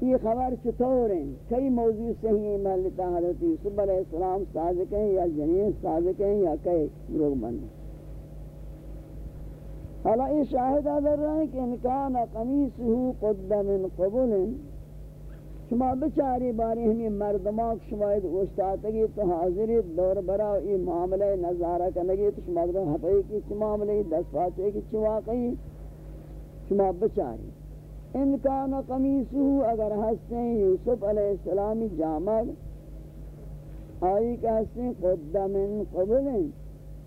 یہ خبر چطور ہیں؟ کئی موضوع صحیح محلتا حضرت یوسف علیہ السلام صادق ہیں یا جنین صادق ہیں یا کئی لوگ بند ہیں۔ حالا یہ شاہد آدھر رہے ہیں کہ انکان قمیصہو قد من قبول شما بچاری باری ہمیں مردمان شما گوشتاتگی تو حاضری دور برا یہ معاملہ نظارہ کنگی تو شما حفظی کی چی معاملہ دست پاچے کی چی واقعی شما بچاری۔ ان کان قمیصہ اگر ہستے یوسف علیہ السلام جامد آئی کہ ہستے قد من قبل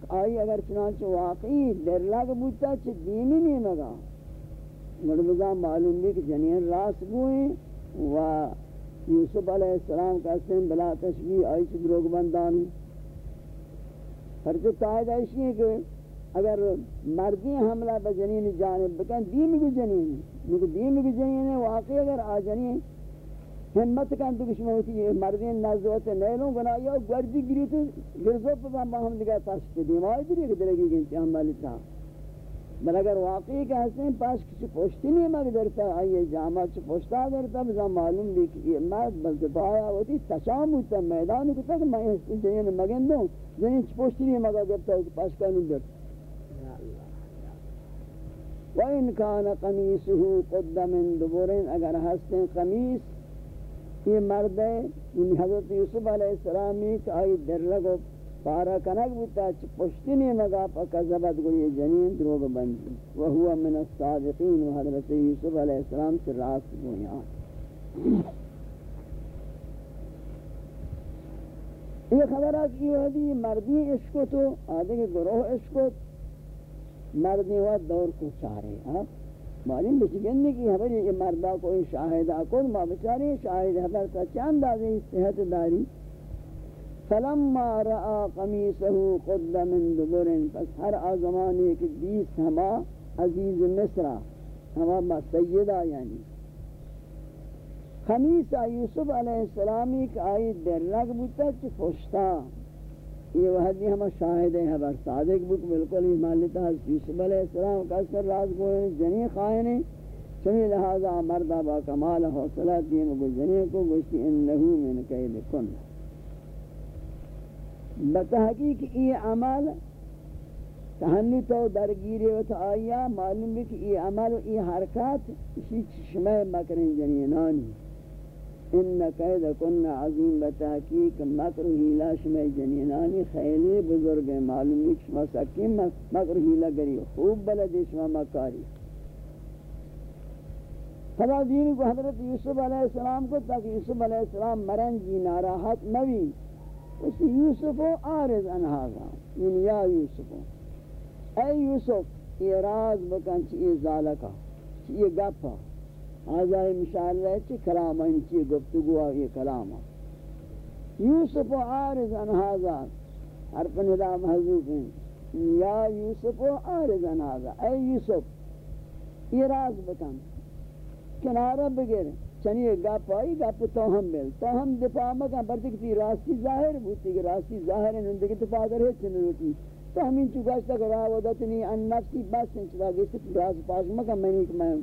آئی اگر چنانچہ واقعی در لگ بوتا چھ دینی نہیں مگا۔ مرمزہ معلوم بھی کہ جنین راس گوئیں و یوسف علیہ السلام کا سن بلا تشبیح آئی چھ دروگ بندانی پرچہ قائد ایسی ہے کہ اگر مردی حملہ بجنین جانب بکن، دین بھی جنین۔ لیکن دین بھی جنین ہے، واقعی اگر آ جنین، ہمت کن تو کچھ موتی ہے مردین نزوت نیلوں گنا یا گردی گری تو گرزو پا ہم دیگر پاس دیم آئی دری کہ دلگی گنتی ہم بالی بل اگر واقعی کہ حسین پاس کسی پوشتی نہیں مگ درتا آئیے جامعہ چھ پوشتا درتا بزا معلوم بھی کہ یہ مرد بلد بایا ہوتی تشام ہوتا میدان کو تک میں اس جنین مگن دوں جنین چھ پوشتی نہیں مگا درتا پاس کنی درتا وَإِن كَانَ قَمِيسُهُ قُدَّ مِن دُبُرٍ اگر ہستیں قمیص یہ مرد ہے یعنی حضرت یوسف علیہ السلامی کہ آئی در لگو پارا کنک بوتا چھ پشتی نہیں مگا پا کذبت گو یہ جنین دروگ بندی. وہو من الصادقین و حضرت یوسف علیہ السلام سے راست گویاں یہ خبر ہے کہ یہ حدی مردی عشق تو، آدھے کے گروہ عشق مردی و دور کو چارے ہاں معلوم بچگن کی خبر یہ مردہ کوئی شاہدہ کو ما بچارے شاہد خبر تا چند آگے صحت داری فلما رأى قمیصه قد من دبر، پس ہر آزمان ایک دیس ہما عزیز مصر ہما سیدہ یعنی. خمیس یوسف علیہ السلامی کا آئی در رگ بوتا چھ پشتا یہ وحدی ہمیں شاہد ہیں حبر صادق بک بالکل ہی مالتا ہے یوسف علیہ السلام کا اثر راز گوئے جنی خائن ہیں چمی لہذا مردہ با کمال حوصلہ دین کو جنی کو، گوشتی انہو من قید کن. بتحقیق یہ عمل تہنی تو درگیری و تو آیا معلوم بھی کہ یہ عمل و یہ حرکات اسی چشمہ مکرین جنینانی۔ ان قید کن عظیم بتحقیق مکر ہیلا شمع جنینانی۔ خیلی بزرگ معلومی شما سکیم مکر ہیلا گری۔ خوب بلدی شما مکاری۔ خدا دین کو حضرت یوسف علیہ السلام کو تاکہ یوسف علیہ السلام مرن جی ناراحت موی اس یوسف آرز انہاغا یعنی یا یوسف. اے یوسف، یہ راز بکن چی ازالکا چی یہ گپا. آزائی مشاہر رہے چی کلام انچی یعنی گفتگو آگی کلام یوسف و عارض انہازا حرف ندا محضوب ہیں. یا یوسف و عارض انہازا اے یوسف، یہ راز بکن. کنارہ بگر چنی گپ آئی گپ تو ہم بل تو ہم دفاع مکن پر تکتی راستی ظاہر بوتی کہ راستی ظاہر ہے نندگی دفاع کر ہے چنی روٹی۔ تو ہمیں چکاشتا کہ راہ راودتنی ان نفسی بس ان چلا گئی راز پاس مکہ میں نہیں میں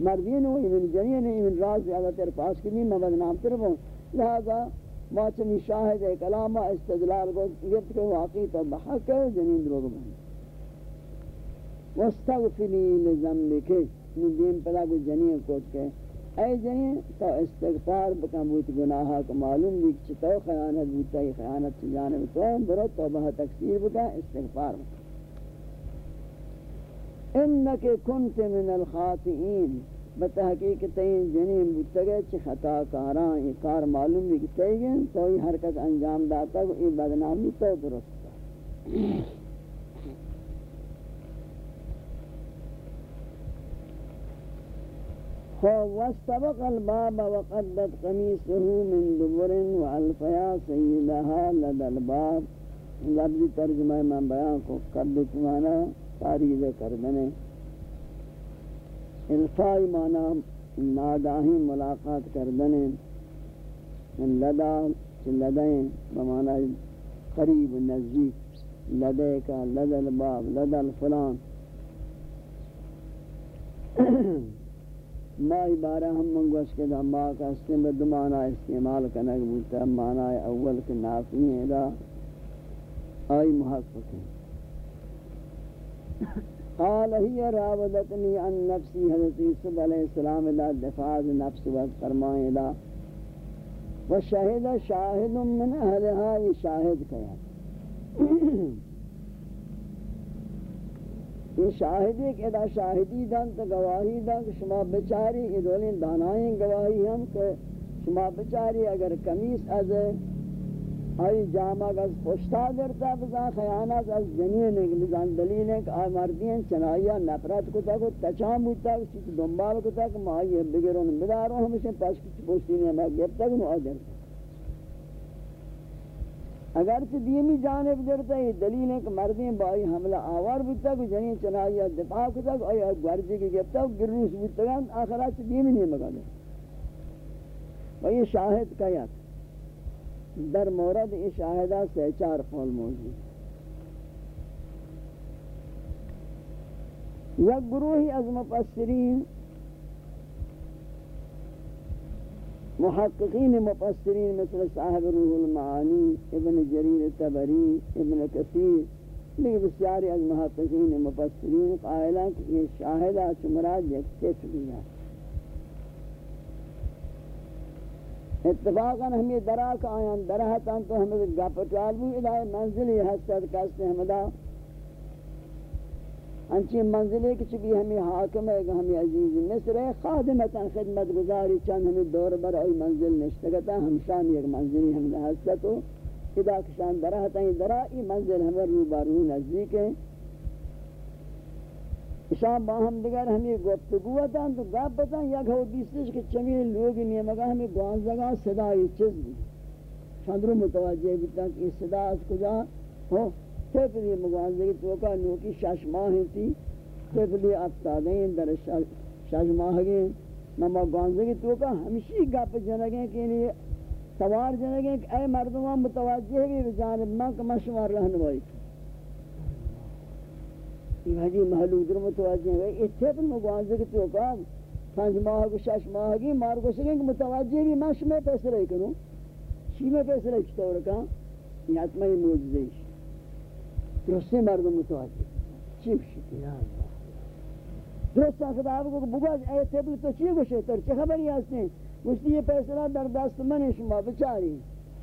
مردین ہوں ایمن جنین ہے ایمن راز زیادہ تر پاس کی نہیں میں بدنام تر ہوں لہذا ما چمی شاہد ہے کلامہ استدلال کو گفت کہ واقعی تو بحق ہے جنین دروگ بہن واستغفری لزنبک دین پدا کو جنین کوچ کے اے جنین تو استغفار بکن بوت گناہا کو معلوم بھی کہ تو خیانت بوتا ہی خیانت سے جانب تو برو توبہ تکثیر بکن استغفار بکن انکہ کنت من الخاطئین، بتحقیق تین جنین بوتا گئے چھ خطا کاران یہ کار معلوم بھی کہ تیگن تو ہی حرکت انجام داتا کو یہ بدنامی تو درست واستبق الباب وقدت قميصه من دبر وألفيا سيدها لدى الباب. لفظی ترجمہ میں بیان کو قدت مانا تاریخ کردنے. الفائی مانا ناداہی ملاقات کردنے. لدا لدیں بمانا قریب نزدیک. لدے کا لدى الباب لدى الفلان. ما عبارہ ہم منگوش کے دا ما کا استعمال بدمانا استعمال کنک بولتا مانا اول کے نافی ہے دا آئی محقق. ہے قال ہی راودتنی عن نفسی، حضرت یوسف علیہ السلام دا دفاع نفس وقت فرمائے دا. وشہد شاہد من اہلہا یہ شاہد کیا. یہ شاہدی ایک ادا شاہدی دن تو گواہی دن کہ شما بچاری ادولین دانائیں گواہی ہم کہ شما بچاری اگر کمیس از آئی جامع از پشتا درتا بزا خیانت از جنین ایک بزان دلیل ہے کہ آئی مردین چنائیہ نپرت کتا کو تچام بودتا کہ چیز دنبال کتا کہ مائی بگرون بدارو ہمیشہ پشکی پشتی نہیں ہے گفتا کہ نو آدرتا اگر سے دیمی جانب درتا ہے دلیل ہے کہ مردیں بائی حملہ آوار بودتا، کہ جنین چنائی دفاع کتا، کہ آئی گرجی کی گفتا کہ گروس بودتا، کہ آخرات سے دیمی نہیں مگا دے۔ و یہ شاہد کہیت در مورد یہ شاہدہ سے چار قول موجود۔ یک گروہی از مفسرین محققین مفسرین مثل صاحب روح المعانی، ابن جریر تبری ابن کثیر، لیکن بسیاری از محققین مفسرین قائلہ کہ یہ شاہدہ چمراد یک صف دیا اتفاقا ہم یہ دراک آیان درہتاں تو ہمیں گاپٹوال بھی ادھائے منزلی حسد کہتے ہیں مدہ انچی منزلے کی چبی ہمیں حاکم ہے کہ ہمیں عزیز مصر ہے خادمتا خدمت گزاری چند ہمیں دور بر ای منزل نشتگتا ہم شان یک منزلی ہم حسدتو ادا کشان درہتا ہی درہ ای منزل ہمیں رو بارو نزدیک ہے۔ شام با ہم دیگر ہمیں گفتگو تا تو گپ بتا یک ہو دیستش کہ چمی لوگ نہیں مگا ہمیں گوانزگا صدا یہ چیز بھی چندرو متوجہ بیتا کہ صدا از کجا؟ ہو طفلی مغازی توکا نوکی شش ماہ تھی طفلی افتادیں در شش ماہ گئے نما گانزگی توکا ہمشی گپ جنگیں کہ یہ سوار جنگیں کہ اے مردمان متوجہ بھی بجانب من کا مشوار رہنوائی یہ حجی محلوق در متوجہ ہے یہ طفل مغازی توکا پنج ماہ کو شش ماہ گی مارگو سکیں کہ متوجہ بھی من شمی پیسرے کروں شی میں پیسرے کتور کہاں؟ یہ حتمہ یہ موجزہ درستی مردم متوجه چی بشی درست خدا کو بگوش اے تبل تو چی گوشه تر چه خبری هستین گوشتی یہ فیصلہ در دست من شما بچاری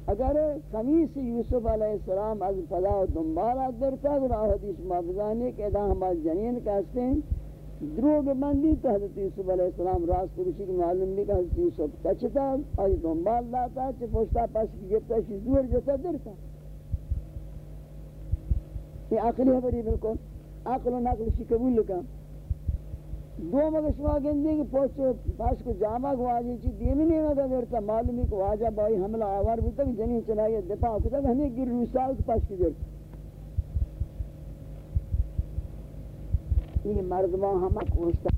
اگر خمیس یوسف علیہ السلام از فلا و دنبالا درتا گرا حدیث شما بزانی کہ ادا ہمارا جنین کہتے ہیں دروگ بندی تو حضرت یوسف علیہ السلام راست کسی کی معلوم بھی کہ حضرت یوسف کچتا آئی دنبال لاتا چھ پوشتا پاس کی گفتا شی زور جتا درتا یہ عقلی ہے بالکل عقل و نقل شی قبول لکا دو مگر شما گندے کہ پوچھو پاس کو جامع کو آجی چی دیمی نہیں مگا درتا معلومی کو آجا بائی حملہ آوار بھی تک جنین چنائی دفاع کو تک ہمیں گر روسا کو پاس کی درتا یہ مردمان ہمیں کوشتا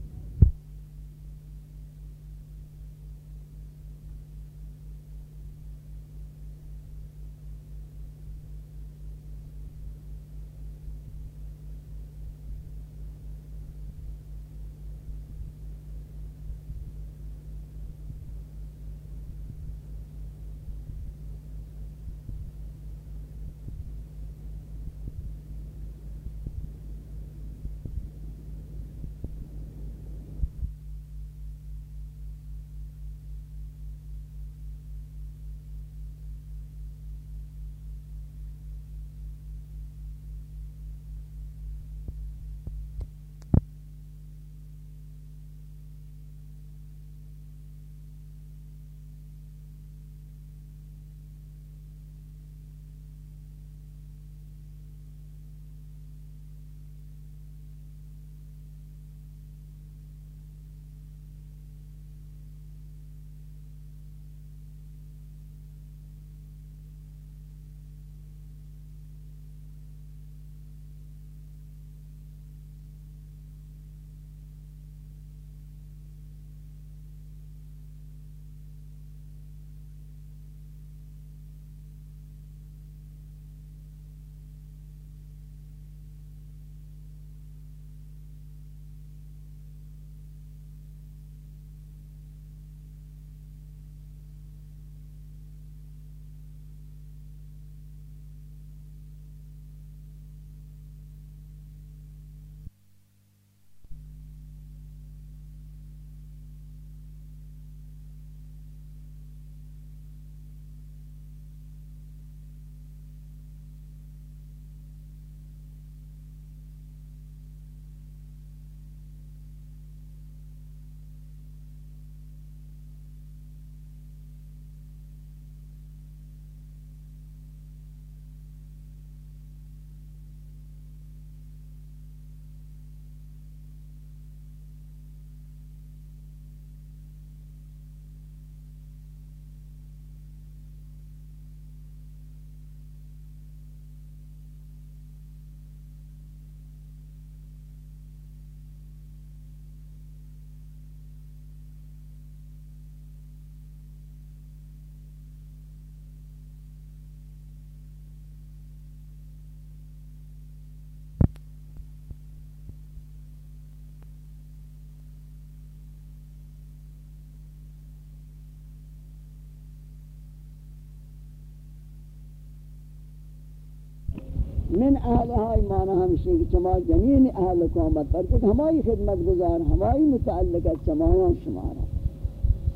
من اہل ہائی مانا ہمشی کہ چما جنین اہل قومت پر چک ہمائی خدمت گزار ہمائی متعلقہ چمایاں شمارا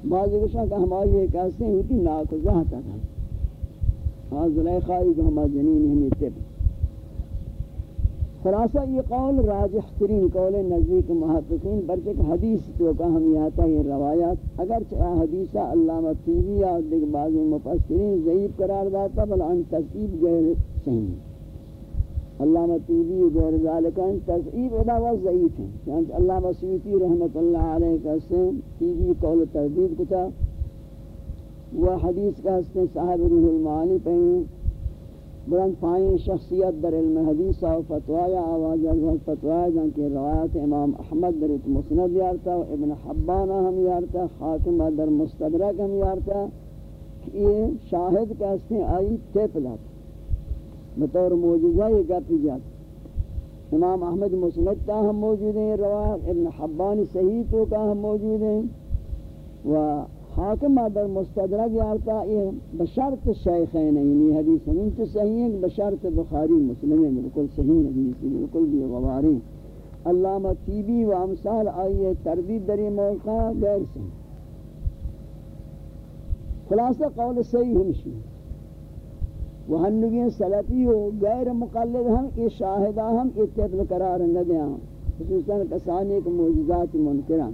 بعضی کشاں کہ ہمائی ایک ایسے ہوتی ناک زہتا تھا ہاں زلیخائی کہ ہما جنین ہمیں تب. خلاصہ یہ قول راجح ترین قول نزدیک محققین برچہ حدیث تو کا ہم یہ آتا ہے روایات اگر چاہ حدیثہ علامہ تیوی یا دیکھ بعض مفسرین ضعیف قرار داتا بل ان تذیب غیر صحیح علامہ تیوی و غیر ذالکہ ادا و ضعیف ہیں۔ یعنی چانچہ علامہ سیوتی رحمت اللہ علیہ کا سن تیوی قول تردید کتا وہ حدیث کا حسن صاحب روح المعانی پہنے بلند پائیں شخصیت در علم حدیث و فتوایا آواز از فتوایا جان کے روایت امام احمد در ایک مسند یارتا و ابن حبان ہم یارتا خاکم در مستدرک ہم یارتا یہ شاہد کہتے ہیں آئی تیپلت بطور موجزہ یہ گپی جات امام احمد مسند تا ہم موجود ہیں روایت ابن حبان صحیح تو کا ہم موجود ہیں و حاکم در مستدرک یارتا یہ بشرط شیخین ہیں یعنی حدیث ہمیں تو صحیح ہیں، بشرط بخاری مسلم ہے بالکل صحیح حدیث ہیں، بالکل بھی غواری علامہ تیبی و امثال آئیے تردید دری موقع غیر سے خلاصہ قول صحیح ہمشی۔ وہ ہنگی سلفی ہو، غیر مقلد ہم، یہ شاہدہ ہم اتفل قرار نہ دیں خصوصاً کسانی کے معجزات منکران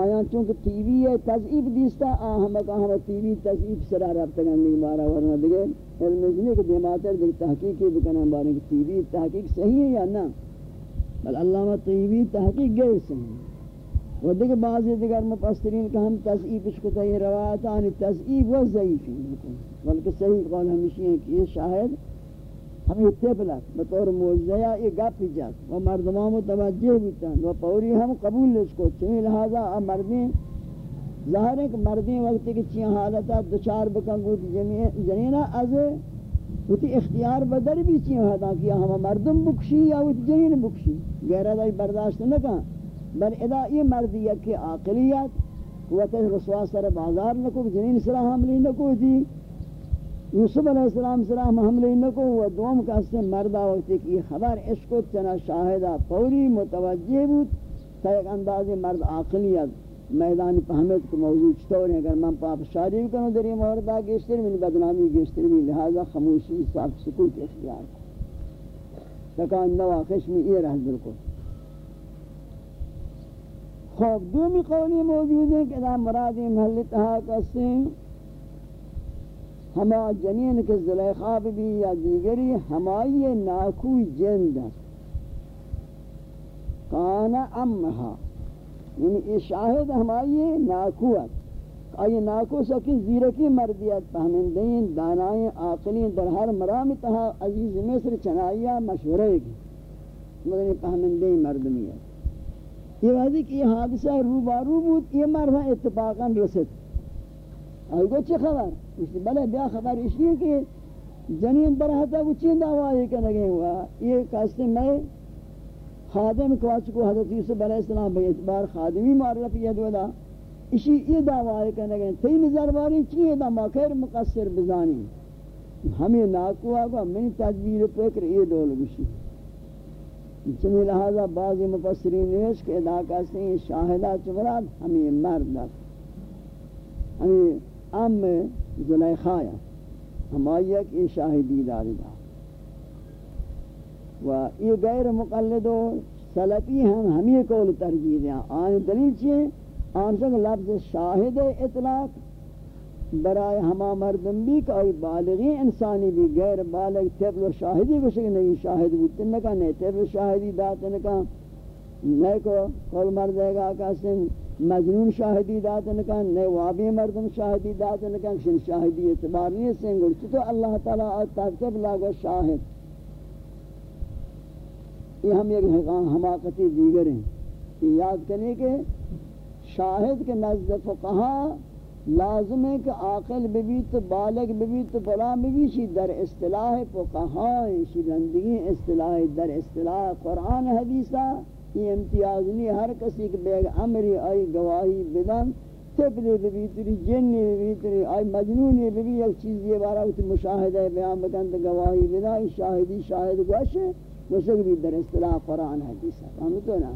آیا چونکہ ٹی وی ہے، تضعیف دیستا آہم کا ہم ٹی وی تضعیف سرا رابطہ کرنے کی بارا ورنہ دیگے علم جنے کہ دیماتر دیکھ تحقیقی بکنا بارے کہ ٹی وی تحقیق صحیح ہے یا نا بل علامہ ٹی وی تحقیق غیر صحیح۔ و دیکھ بعضی دیگر مفسرین کہ ہم تضعیف اس کو تہی روایت آنی تضعیف و ضعیف ہیں بلکہ صحیح قول ہمیشی ہیں کہ یہ شاہد ہمیں تبلت بطور موجزہ یہ گپ جات و مردمان متوجہ بیتن و پوری ہم قبول لش کو چمی لہذا مردین ظاہر ہے کہ مردین وقت کی چیئے حالتا دچار بکن گوت جنینہ از وتی اختیار بدر بھی چیئے حالتا کیا ہم مردم بکشی یا وتی جنین بکشی. غیرہ دائی برداشت نہ کہا بل ادا یہ مردیت کے عاقلیت قوت رسوا سر بازار نکو، جنین سرا حاملی نکو تھی یوسف علیہ السلام سلام حملے نکو و دوم کا سے مردہ وقتی کی خبر عشق و چنا شاہدہ پوری متوجہ بود تا ایک انداز مرد عاقلیت میدان پہمت کو موضوع چطور ہیں اگر من پاپ شادی کنو در یہ موردہ گیشتر من بدنامی گیشتر من لہذا خموشی صاف سکوت اختیار کو تکان نوا خشمی یہ رہ بالکل۔ خوب دومی قولی موجود ہیں کہ دا مرادی محلتہا کسی ہما جنین کے زلیخا بھی یا دیگری ہمائی ناکوی جند کانا امہا۔ یعنی یہ شاہد ہمائی ناکوت آئی ناکو سکی زیرکی مردیت پہمندین دانائیں آقلین در ہر مرام تہا عزیز مصر چنائیہ مشورے کی۔ مدنی پہمندین مردمیت یہ وحدی کہ یہ حادثہ روبارو بود، یہ مرہ اتفاقا رسد۔ آئی گو چی خبر؟ اس بلے، بیا خبر اس لیے کہ جنین برہتا وہ چین دعوائی کہ لگے ہوا۔ یہ کہستے میں خادم کواچ کو حضرت یوسف علیہ السلام بے اعتبار خادمی معرف یہ دولا۔ اسی یہ دعوائی کہ لگے تی نظر باری چیئے دا ما مقصر بزانی۔ ہمیں ناکو آگا من تدبیر فکر یہ دول گشی چمی لہذا بعضی مفسرین نیش کہ ادا کہستے ہیں شاہدہ چمراد ہمیں مرد ہمیں ام زلیخایا ہمائی ایک یہ شاہدی داری دا و یہ غیر مقلد و سلفی ہم ہمیں قول ترجیح دیں۔ آن دلیل چیئے، آن لفظ شاہد اطلاق برای ہما مردم بھی کہ آئی بالغی انسانی بھی غیر بالغ، طفل و شاہدی کو شکل نہیں شاہد بودتے نکا نہیں طفل شاہدی داتے نکا نہیں کو قول مردے گا کہ مجنون شاہدی دات نکان نئے وابی مردم شاہدی دات نکان شاہدی اعتبار نہیں سنگل تو اللہ تعالیٰ تاکتب لاغو شاہد یہ ہم ایک حماقتی دیگر ہیں یہ یاد کرنے کہ شاہد کے نزد فقہا لازم ہے کہ عاقل ببیت، بالغ بھی ببیت بلا ببی در اصطلاح فقہا شی رندگی اصطلاح در اصطلاح قرآن حدیثہ، یہ امتیاز نہیں، ہر کسی کے بیگ امری آئی گواہی بدن تبلی بھی ببیتری جنی ببیتری، آئی مجنونی ببی یک چیز یہ بارا ہوتی، مشاہدہ بیان بکن تو گواہی بدا شاہدی شاہد گوشے گوشے بھی در اصطلاح قرآن حدیث ہم تو نا؟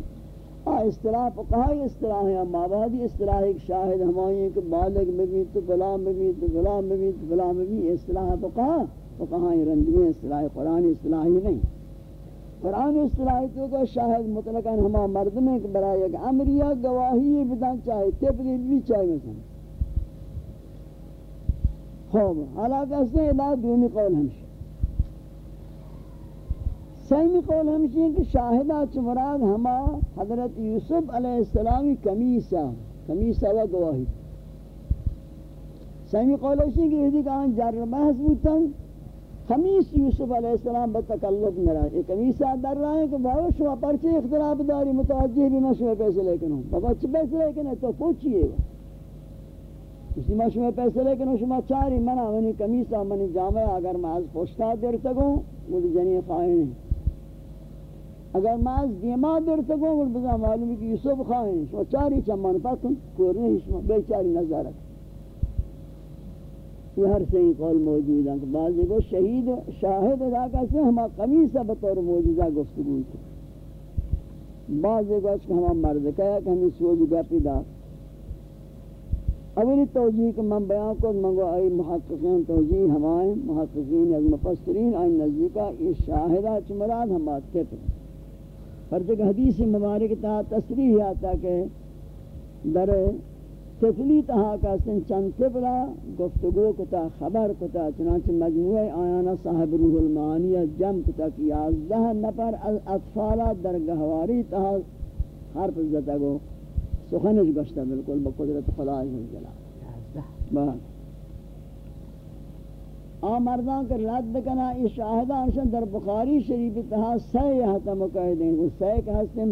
اصطلاح فقہائی اصطلاح ہے مابادی اصطلاح ایک شاہد ہمائی ہیں کہ بالغ ببی تو غلام ببی تو غلام ببی تو غلام ببی اصطلاح فقہا فقہائی رندی اصطلاح قرآن اصطلاحی نہیں۔ قرآن اصطلاحی تو کہ شاہد مطلقا ہما مرد میں کہ برای ایک امریہ گواہی بدن چاہے تبلیل بھی چاہے مثلا۔ خوب، حالا سے الہ دومی قول ہمشہ سیمی قول ہمشی ہے کہ شاہدہ چمراد ہما حضرت یوسف علیہ السلامی کمیسا کمیسا و گواہی سیمی قول ہمشی ہے کہ یہ دیکھ آن جر محض بوتن خمیس یوسف علیہ السلام بتکلب نہ رہا یہ کمیسا در رہا ہے کہ بابا شما پرچے اختلاف داری متوجہ بھی میں شما پیسے لیکن ہوں بابا چھ پیسے لیکن ہے تو پوچھئے گا اسی میں شما پیسے لیکن ہوں شما چاری؟ منع منی کمیسا منی جامعہ اگر میں از پوشتا دیر تکوں مجھے جنی خواہی نہیں اگر میں از دیما در تکوں گل بزا معلوم ہے یوسف خواہن شما چاری چند چمان پاکن کورنے شما بے چاری نظارت یہ ہر صحیح قول موجود ہے کہ بعضی کو شہید شاہد ادا کرتے ہیں ہما قمیصہ بطور موجودہ گفتگو کی بعضی کو اس کا ہما مرد کہا کہ ہمیں سوچ گا پیدا اولی توجیہ کہ من بیان کو منگو آئی محققین توجیہ ہمائیں محققین از مفسرین آئی نزدیکہ یہ شاہدہ چمراد ہما تفر فرض حدیث مبارک تا تصریح آتا کہ در تفلی تہا کا سن چند تبلا گفتگو کتا خبر کتا چنانچہ مجموعہ آیانا صاحب روح المعانی جم کتا کی آزدہ نفر اطفالا در گہواری تہا حرف زدہ گو سخنش گشتا بالکل بقدرت خدای جلال بہت آ مردان کر رد کنا یہ شاہدان در بخاری شریف تہا سی یہاں تا مقاہدیں وہ سی کہ ہستیں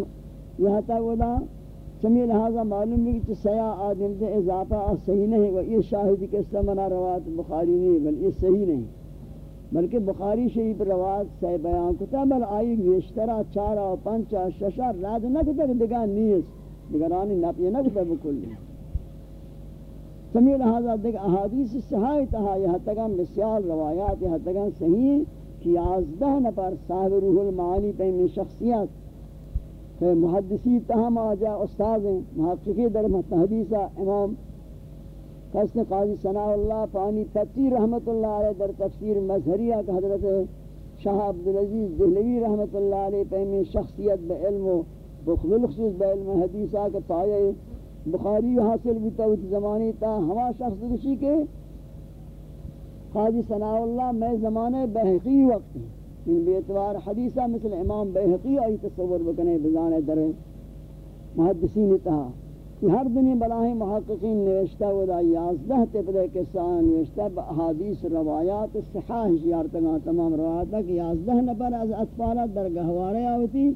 یہاں تا ودا چمی لہذا معلوم ہے کہ سیا آدم دے اضافہ صحیح نہیں وہ یہ شاہدی کے استمنا روایت بخاری نہیں، بل یہ صحیح نہیں۔ بلکہ بخاری شریف روایت سے بیان کتا بل آئی گیشترا چارا و پنچا ششا راد نہ کتا کہ دگان نیس دگرانی نپی نہ کتا بکلی چمی لہذا دیکھ احادیث صحائی تہا یہ تگم بسیار روایات، یہ تگم صحیح کہ آزدہ نفر صاحب روح المعانی پہمی شخصیت محدثی تہم آجا استاد ہیں، محققی در حدیثہ امام قسم قاضی ثناء اللہ پانی پتی رحمت اللہ علیہ در تفسیر مظہریہ کا حضرت شاہ عبدالعزیز دہلوی رحمت اللہ علیہ پہمی شخصیت با علم و بالخصوص با علم حدیثہ کے پائے بخاری حاصل بھی توت زمانی تا ہما شخص کسی کے قاضی ثناء اللہ میں زمانے بحقی وقت ان بے اعتبار حدیثہ مثل امام بیحقی آئی تصور بکنے بزان در محدثین تہا کہ ہر دنی بلاہیں محققین نوشتہ ودا یازدہ تپدے کے سان نوشتہ با حدیث روایات صحاح شیارتگاں تمام روایات کہ یازدہ نفر از اطفالت در گہوارے آوتی۔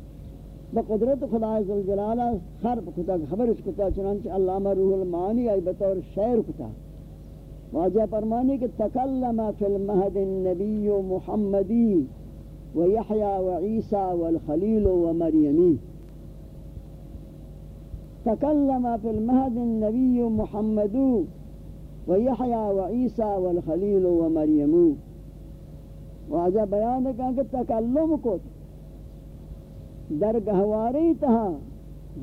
بقدرت خدا زلجلالہ خرب کتا خبر اس کتا چنانچہ علامہ روح المعانی آئی بطور شعر کتا. واجہ فرمانی کہ تکلم فی المہد النبی محمدی و یحییٰ و عیسیٰ والخلیل و مریمی. تکلم فی المہد النبی محمدو و یحییٰ و عیسیٰ والخلیل و مریمو واجہ بیان کہ تکلم کتا در گہواری تہا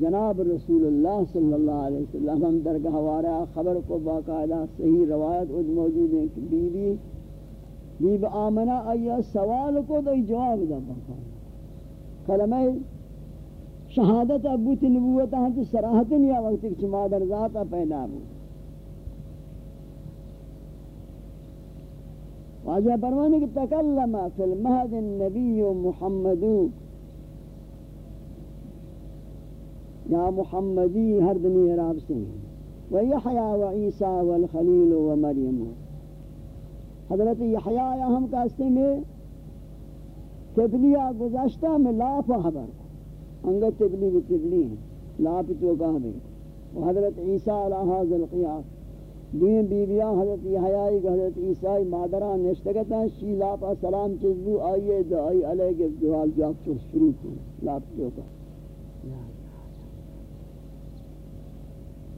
جناب رسول اللہ صلی اللہ علیہ وسلم ہم در گہوارہ خبر کو باقاعدہ صحیح روایت موجود ہیں کہ بی بی بی با آمنہ آیا، سوال کو تو جواب دا بخار کلمہ شہادت ابوت نبوت ہاں تو سراحت نہیں آ وقت کہ مادر ذات پیدا ہو۔ واجہ برمانے کہ تکلم فی المہد النبی محمد یا محمدی ہر دنی عراب سے ویحیٰ و عیسیٰ والخلیل و مریم۔ حضرت یحییٰ ہم کاستے میں تبلیہ گزشتہ میں لاف خبر انگا تبلی بھی تبلی ہیں لاف تو کہاں بھی و حضرت عیسیٰ علیہ حاضر القیاس۔ دوئیں بیبیاں حضرت یحییٰ کہ حضرت عیسیٰ مادران نشتگتا ہیں۔ شی لاف سلام چزبو آئیے دعائی علیہ کے جوال جاک چوک شروع کو۔ لاف تو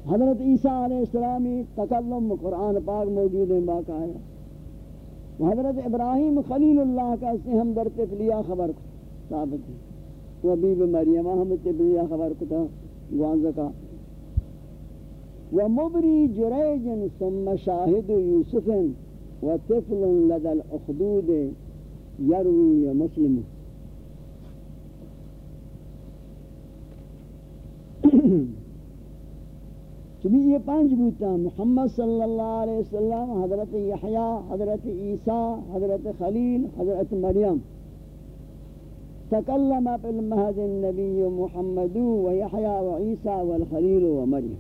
حضرت عیسیٰ علیہ السلامی تکلم قرآن پاک موجود ہیں، باقاعدہ۔ حضرت ابراہیم خلیل اللہ کا اس نے ہم در تفلیہ خبر کو ثابت ہے۔ وہ بیب مریم ہم تفلیہ خبر کو تھا گوانزکا ومبری جریج ثم شاہد یوسف وطفل لدى الاخدود یروی مسلم۔ Mm-hmm. چبی یہ پانچ بوتا محمد صلی اللہ علیہ وسلم، حضرت یحییٰ، حضرت عیسیٰ، حضرت خلیل، حضرت مریم۔ تکلم فی المہد النبی محمد و یحییٰ و عیسیٰ والخلیل و مریم۔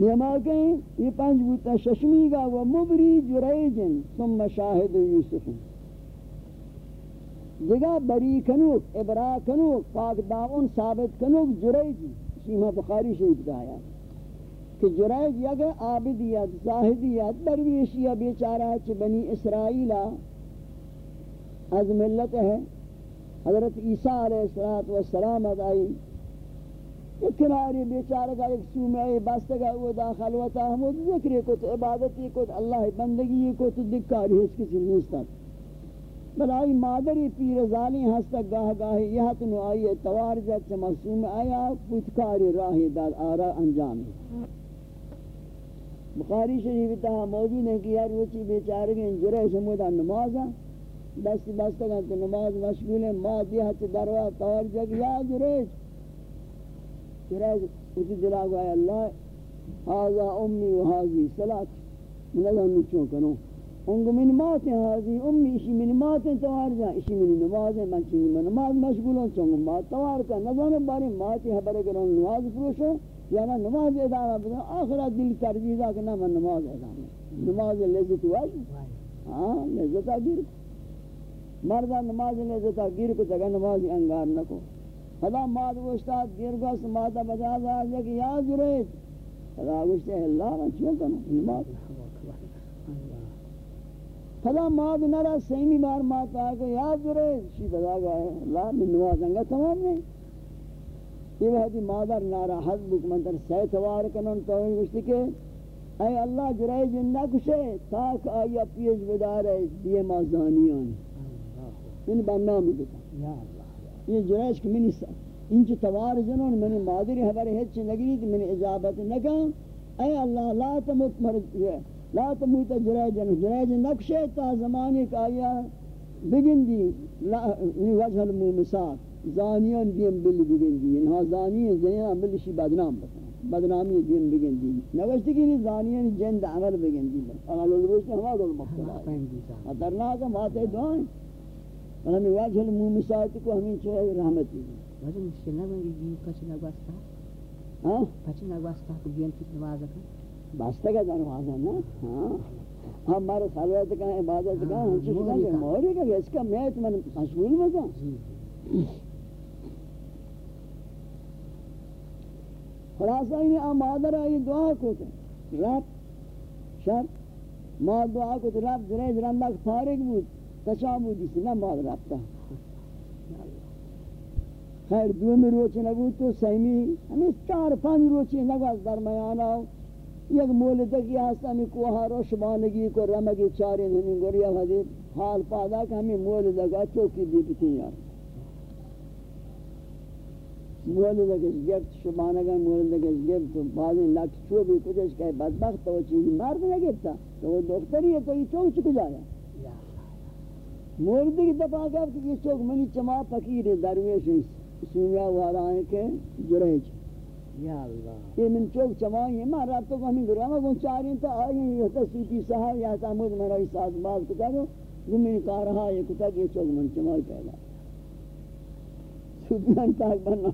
دیما کہیں، یہ پانچ بوتا ششمی گا و مبری جریجن ثم شاہد یوسف۔ جگہ بری کنوک ابرا کنوک، پاک داون ثابت کنوک جریجی سیما بخاری شریف کا آیا کہ جرائج یک عابدیت، زاہدیت، درویشیہ بیچارہ چھ بنی اسرائیلہ از ملت ہے۔ حضرت عیسیٰ علیہ السلام ادائی ایک کناری بیچارہ کا ایک سومعی بستگا وہ داخل ہوتا ہم ذکری کو تو عبادتی کو تو اللہ بندگی کو تو دکاری اس کسی نیستا بلائی مادری پیر ظالی ہستا گاہ گاہ یہ تنو آئی توار جات چمسوم آیا پتکاری راہی داد آرا انجام بخاری شریف تہا موجود ہے کہ یار وہ چی بیچارے گئے جرے سمودہ نماز دست دست گا تو نماز مشغول ہے ما دیہ چی دروا توار جات یا جریج جریج اسی دلا گویا، اللہ حاضا امی و حاضی صلاة منگا نچوں کنو؟ انگو من مات حاضی امی اسی من مات توار جا اسی من نماز من چنگی من نماز مشغول ہوں چنگو مات توار کا نظر باری مات حبر کرن نماز پروشو یا نا نماز ادارہ بدن آخرہ دل ترجیزہ کہ نا من نماز ادارہ نماز لذت واجب ہاں لذتہ گیر مردہ نماز لذتہ گیر کو تگہ نماز انگار نکو خدا ماد گوشتاد گیر گوست ماتا بجا دا کہ یا جریت خدا گوشتے اللہ من چون کنو نماز فلا ماد نرا سیمی بار ہے کہ یاد رہے شی بدا گا ہے اللہ من نوازنگا تمام نہیں۔ یہ وحدی مادر نارا حد بکمنتر سیتوار کنن توہی گشتی کہ اے اللہ جرائے جنہ کشے تاک آیا پیش بدارے دیئے ما زانیان۔ ان برنامی بکن یہ جرائش کہ منی انچ توار جنون منی مادری حبر ہچ نگری منی اجابت نکن اے اللہ لا تمت مرد لا تموت جریجن جریجن نقشے تا زمانے کا آیا. بگن دی. وجہ المومسات. زانیان دیم بل بگن دی. انہا زانیان زنیان بلشی بدنام بکن. بدنامی دیم بگن دی. نوشتی کہ زانیان جند عمل بگن دی. انا لولوشتی ہما دول مقتل خطرناک ماتے دعائیں اور ہمیں وجہ المومسات کو ہمیں چاہے رحمت دی. وجہ مشکل نہ بنگی جی پچھ نگواستا ہاں؟ پچھ نگواستا کو بیان کی نماز کن باستے کا دروازہ نا؟ ہاں۔ ہمارے خلوت کا، عبادت کا، ہم چیز کا کہ موری کا، اس کا میں تو من مشغول میں تھا۔ خلاصہ انہیں آمادر آئی دعا کو تھے۔ رب، شر، ما دعا کو تھے۔ رب جریج رندک فارغ بود۔ تشا بودی سی نہ بعد ربتا خیر، دو میں روچے نبود تو سیمی، ہمیں چار پانچ روچے نگو درمیان آؤ یک مولدگی ہستا ہمیں کوہا رو شبانگی کو، رمگی چارین ہمیں گوریا حدیب حال پادا کہ ہمیں مولدگا چوکی دی بتی یار مولدگا گفت شبانگا مولدگا گفت تو بعضی لکس چو بھی کچھ اس بدبخت تو چیزی مرد نہ گفتا تو وہ دکتری ہے تو یہ چوک چکو جایا مولدگی دفعہ گفت کہ یہ چوک منی چما فقیر درویش سویا وارا ہے کہ جرہج یا اللہ. یہ من چوک چمائی ہے ماں رب تو ہمیں گرہ میں گون چارین تا آئی ہیں یہ تسیتی سہا یا سامود مرا اس ساتھ باز کتا گو زمین کارہا یہ کتا کہ یہ چوک من چمائی پیدا. سبیان تاک بنا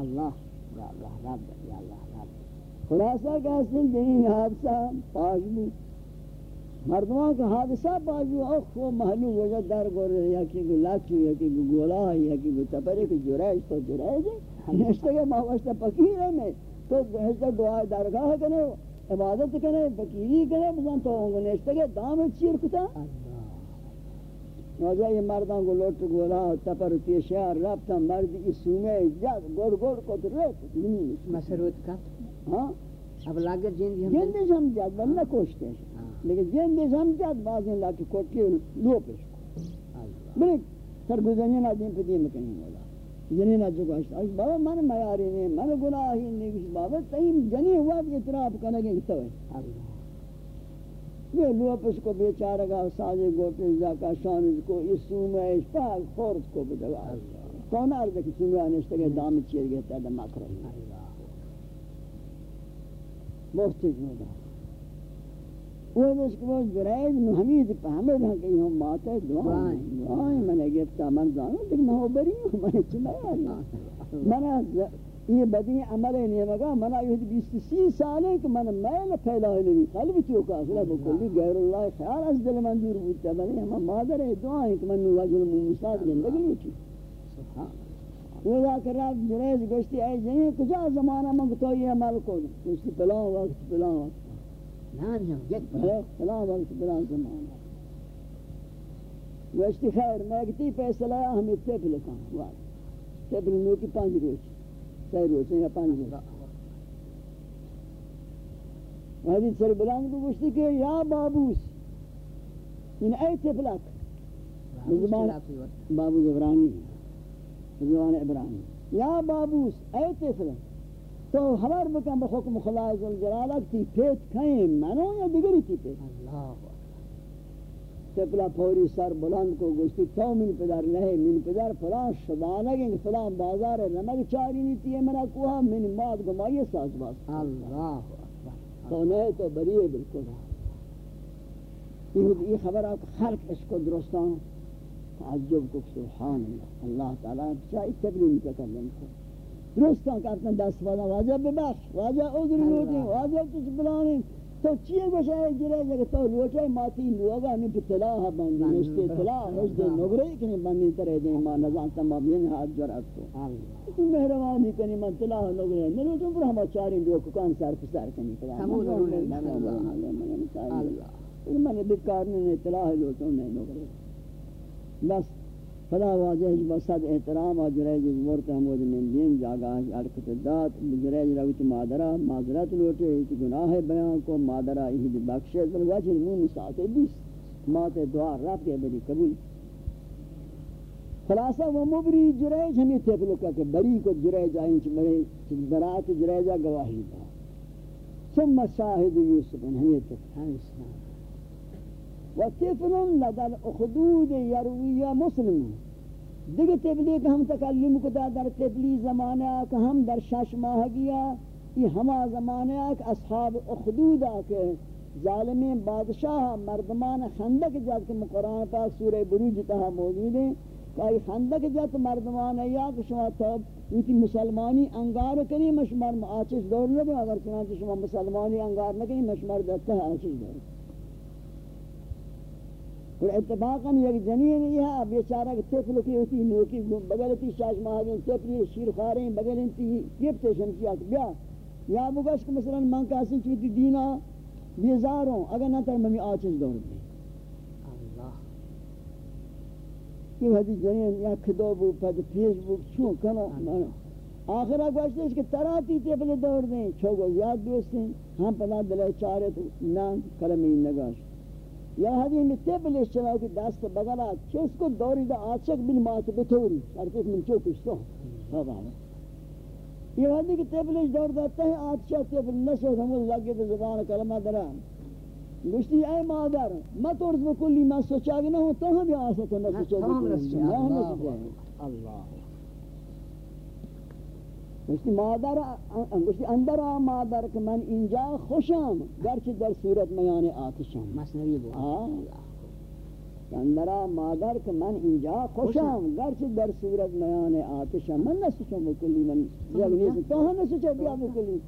اللہ. یا اللہ رب. یا اللہ رب. خلاصہ کہ حسن جنین حادثہ پاش بھی مردمان کا حادثہ باجو اخ و محلو وجہ در یا کی گو لاکی یا کی گو گولا یا کی گو تپرے کی جرائش تو جرائش ہے نشتے کے ماوشتا پکیر ہے میں تو نشتے دعا درگاہ کنے عبادت کنے فقیری کنے بزن تو ہوں نشتے کے دام چیر کتا. نوجہ یہ مردان کو لوٹ گولا تپر تیشیار رابطا مرد کی سومے جد گوڑ گوڑ کو تو ریت مسروت کا ہاں اب لاگر جن ہم جن ہم جد بل نہ کوشتے ہیں۔ لیکن جن دیش ہم جد بازیں لاکی کوٹ کے لو پیش کو۔ بلک سرگزنی نہ دین پہ دین مکنی مولا۔ جنی نہ جو گوشت۔ اش بابا من میاری نہیں من گناہی نہیں کچھ بابا تیم جنی ہوا کہ اطراف کنگے تو ہے یہ لو پس کو بیچارہ گا ساجے گوٹے زکا شانز کو اس سومے اس پاک خورد کو بدگا کون ہے کہ سومے آنشتے گئے دام چیر گئے تیدا مکر محتج مولا وہ اس کو جرائد نو حمید پہمد ہاں کہ ہم ماتے دعائیں دعائیں میں نے گفتا من جانو لیکن میں ہو بری ہوں میں نے چلا یاری میں یہ بدی عمل نہیں مگا منا یہ بیس سی سال ہے کہ من میل پھیلا ہے نہیں قلب تو کا اصلا بکلی غیر اللہ خیال از دل من دور بودتا بنی ہم مادر ہے دعائیں کہ من وجل موساد زندگی نہیں تھی وہ ذا کر رات جریز گشتی اے جنہیں کجا زمانہ من تو یہ عمل کو گشتی پلان وقت پلان وقت. نام جم یک فلاں وقت فلاں زمانہ وشتی خیر میں کتی فیصلہ وقت تیپل نو کی پانچ روچ سی روچ یا پانچ روچ حدیث سر بلند کو گوشتی کہ یا بابوس. ان اے تیپلک زبان بابوس عبرانی زبان عبرانی یا بابوس اے تیپلک تو خبر بکن بحکم خدا عزوجلالہ تی پیت کہیں منو یا دیگری تی پیت اللہ تپلا پوری سر بلند کو گوشتی تو من پدر لہے من پدر فلان شبانگیں فلان بازار رمگ چاری نیتی ہے منا کوہا من ماد گمائی ساز باز. اللہ تو نہیں تو بریئے بالکل. یہ خبر آپ خلق اس کو درستان تعجب کو سبحان اللہ اللہ تعالیٰ چاہی تبلیم تکلم کو درستان کرتن دست والا واجہ ببخش واجہ عذر لوٹیں واجہ کچھ بلانیں تو چیئے گوشہ ہے جرے جگہ تو لوٹے ماتی لوگا ہمیں پہ تلاہ بندی نشتے تلاہ نشتے نگرے کنی بندی ترے دیں ماں نظام تمام ین ہاتھ جرات کو تو مہروانی کنی من تلاہ نگرے نلوٹوں پر ہمیں چاری لوگ کان سار پسار کنی من بکارنے نے تلاہ لوٹوں نے نگرے بس فلا واجہ بسد احترام اجرے جس ورت حمود من دین جاگا ارکت دات بجرے رویت مادرہ معذرت لوٹے اس گناہ بیان کو مادرہ یہ بخشے در وجہ منہ ساتے بیس مات دعا رب کے بری قبول خلاصہ وہ مبری جریج ہمیں تفلو کا کہ بری کو جریج آئیں چھ بڑے برات جریجہ گواہی دا ثم شاہد یوسف ہمیں تفلو و وطفل لدى الاخدود يروي مسلم. دیگه تبلیغ ہم تکلم کتا در تبلیغ زمانہ کہ ہم در شش ماہ گیا یہ ہما زمانہ کہ اصحاب اخدود آکے ظالمین بادشاہ مردمان خندق جات کہ قرآن پاک سورہ بروج تہا موجود ہیں کہ یہ خندق جات مردمان یا کہ شما توب یہ مسلمانی انگار کنی مشمار آچش دور لگے اگر چنانچہ شما مسلمانی انگار نکنی مشمار دیتا ہے آچش دور. اور اتفاقاً یک جنین یہ ہے بیچارہ کہ طفل کی ہوتی نوکی بغلتی شاش مہاجن طفلی شیر خاریں بغلتی گفتے شمسیات بیا یا بگوش کہ مثلا من کاسی چوتی دینا بیزاروں اگر نہ تر ممی آچز دور دیں۔ یہ حدیث جنین یا کدو بو پد پیش بو چون کنو آخرہ گوشتے اس کہ تراتی طفل دور دیں چھوگو زیاد دوستیں ہم پدا دلے چارے تو نان کلمی نگاش یا میں تبل اشتراو کی دست بگلا چس کو دوری دا آچک بن مات بطوری شرکت من چوکش تو؟ بابا یہ ہدی کی تبل دور داتا ہے آچک تبل نسو ہم لگے تو زبان کلمہ دران۔ گوشتی اے مادر ما تورز بکلی ما سوچاگی نہ ہوں تو ہم بھی آسکتا نہ سوچاگی اللہ۔ گوشتی مادر گوشتی اندر آ مادر کہ من اینجا خوشم گرچہ در صورت میان آتشم. مصنوی بو اندر آ مادر کہ من اینجا خوشم گرچہ در صورت میان آتشم. من نسوچم بکلی من جگ نیست. تو ہم نسوچم بیا بکلی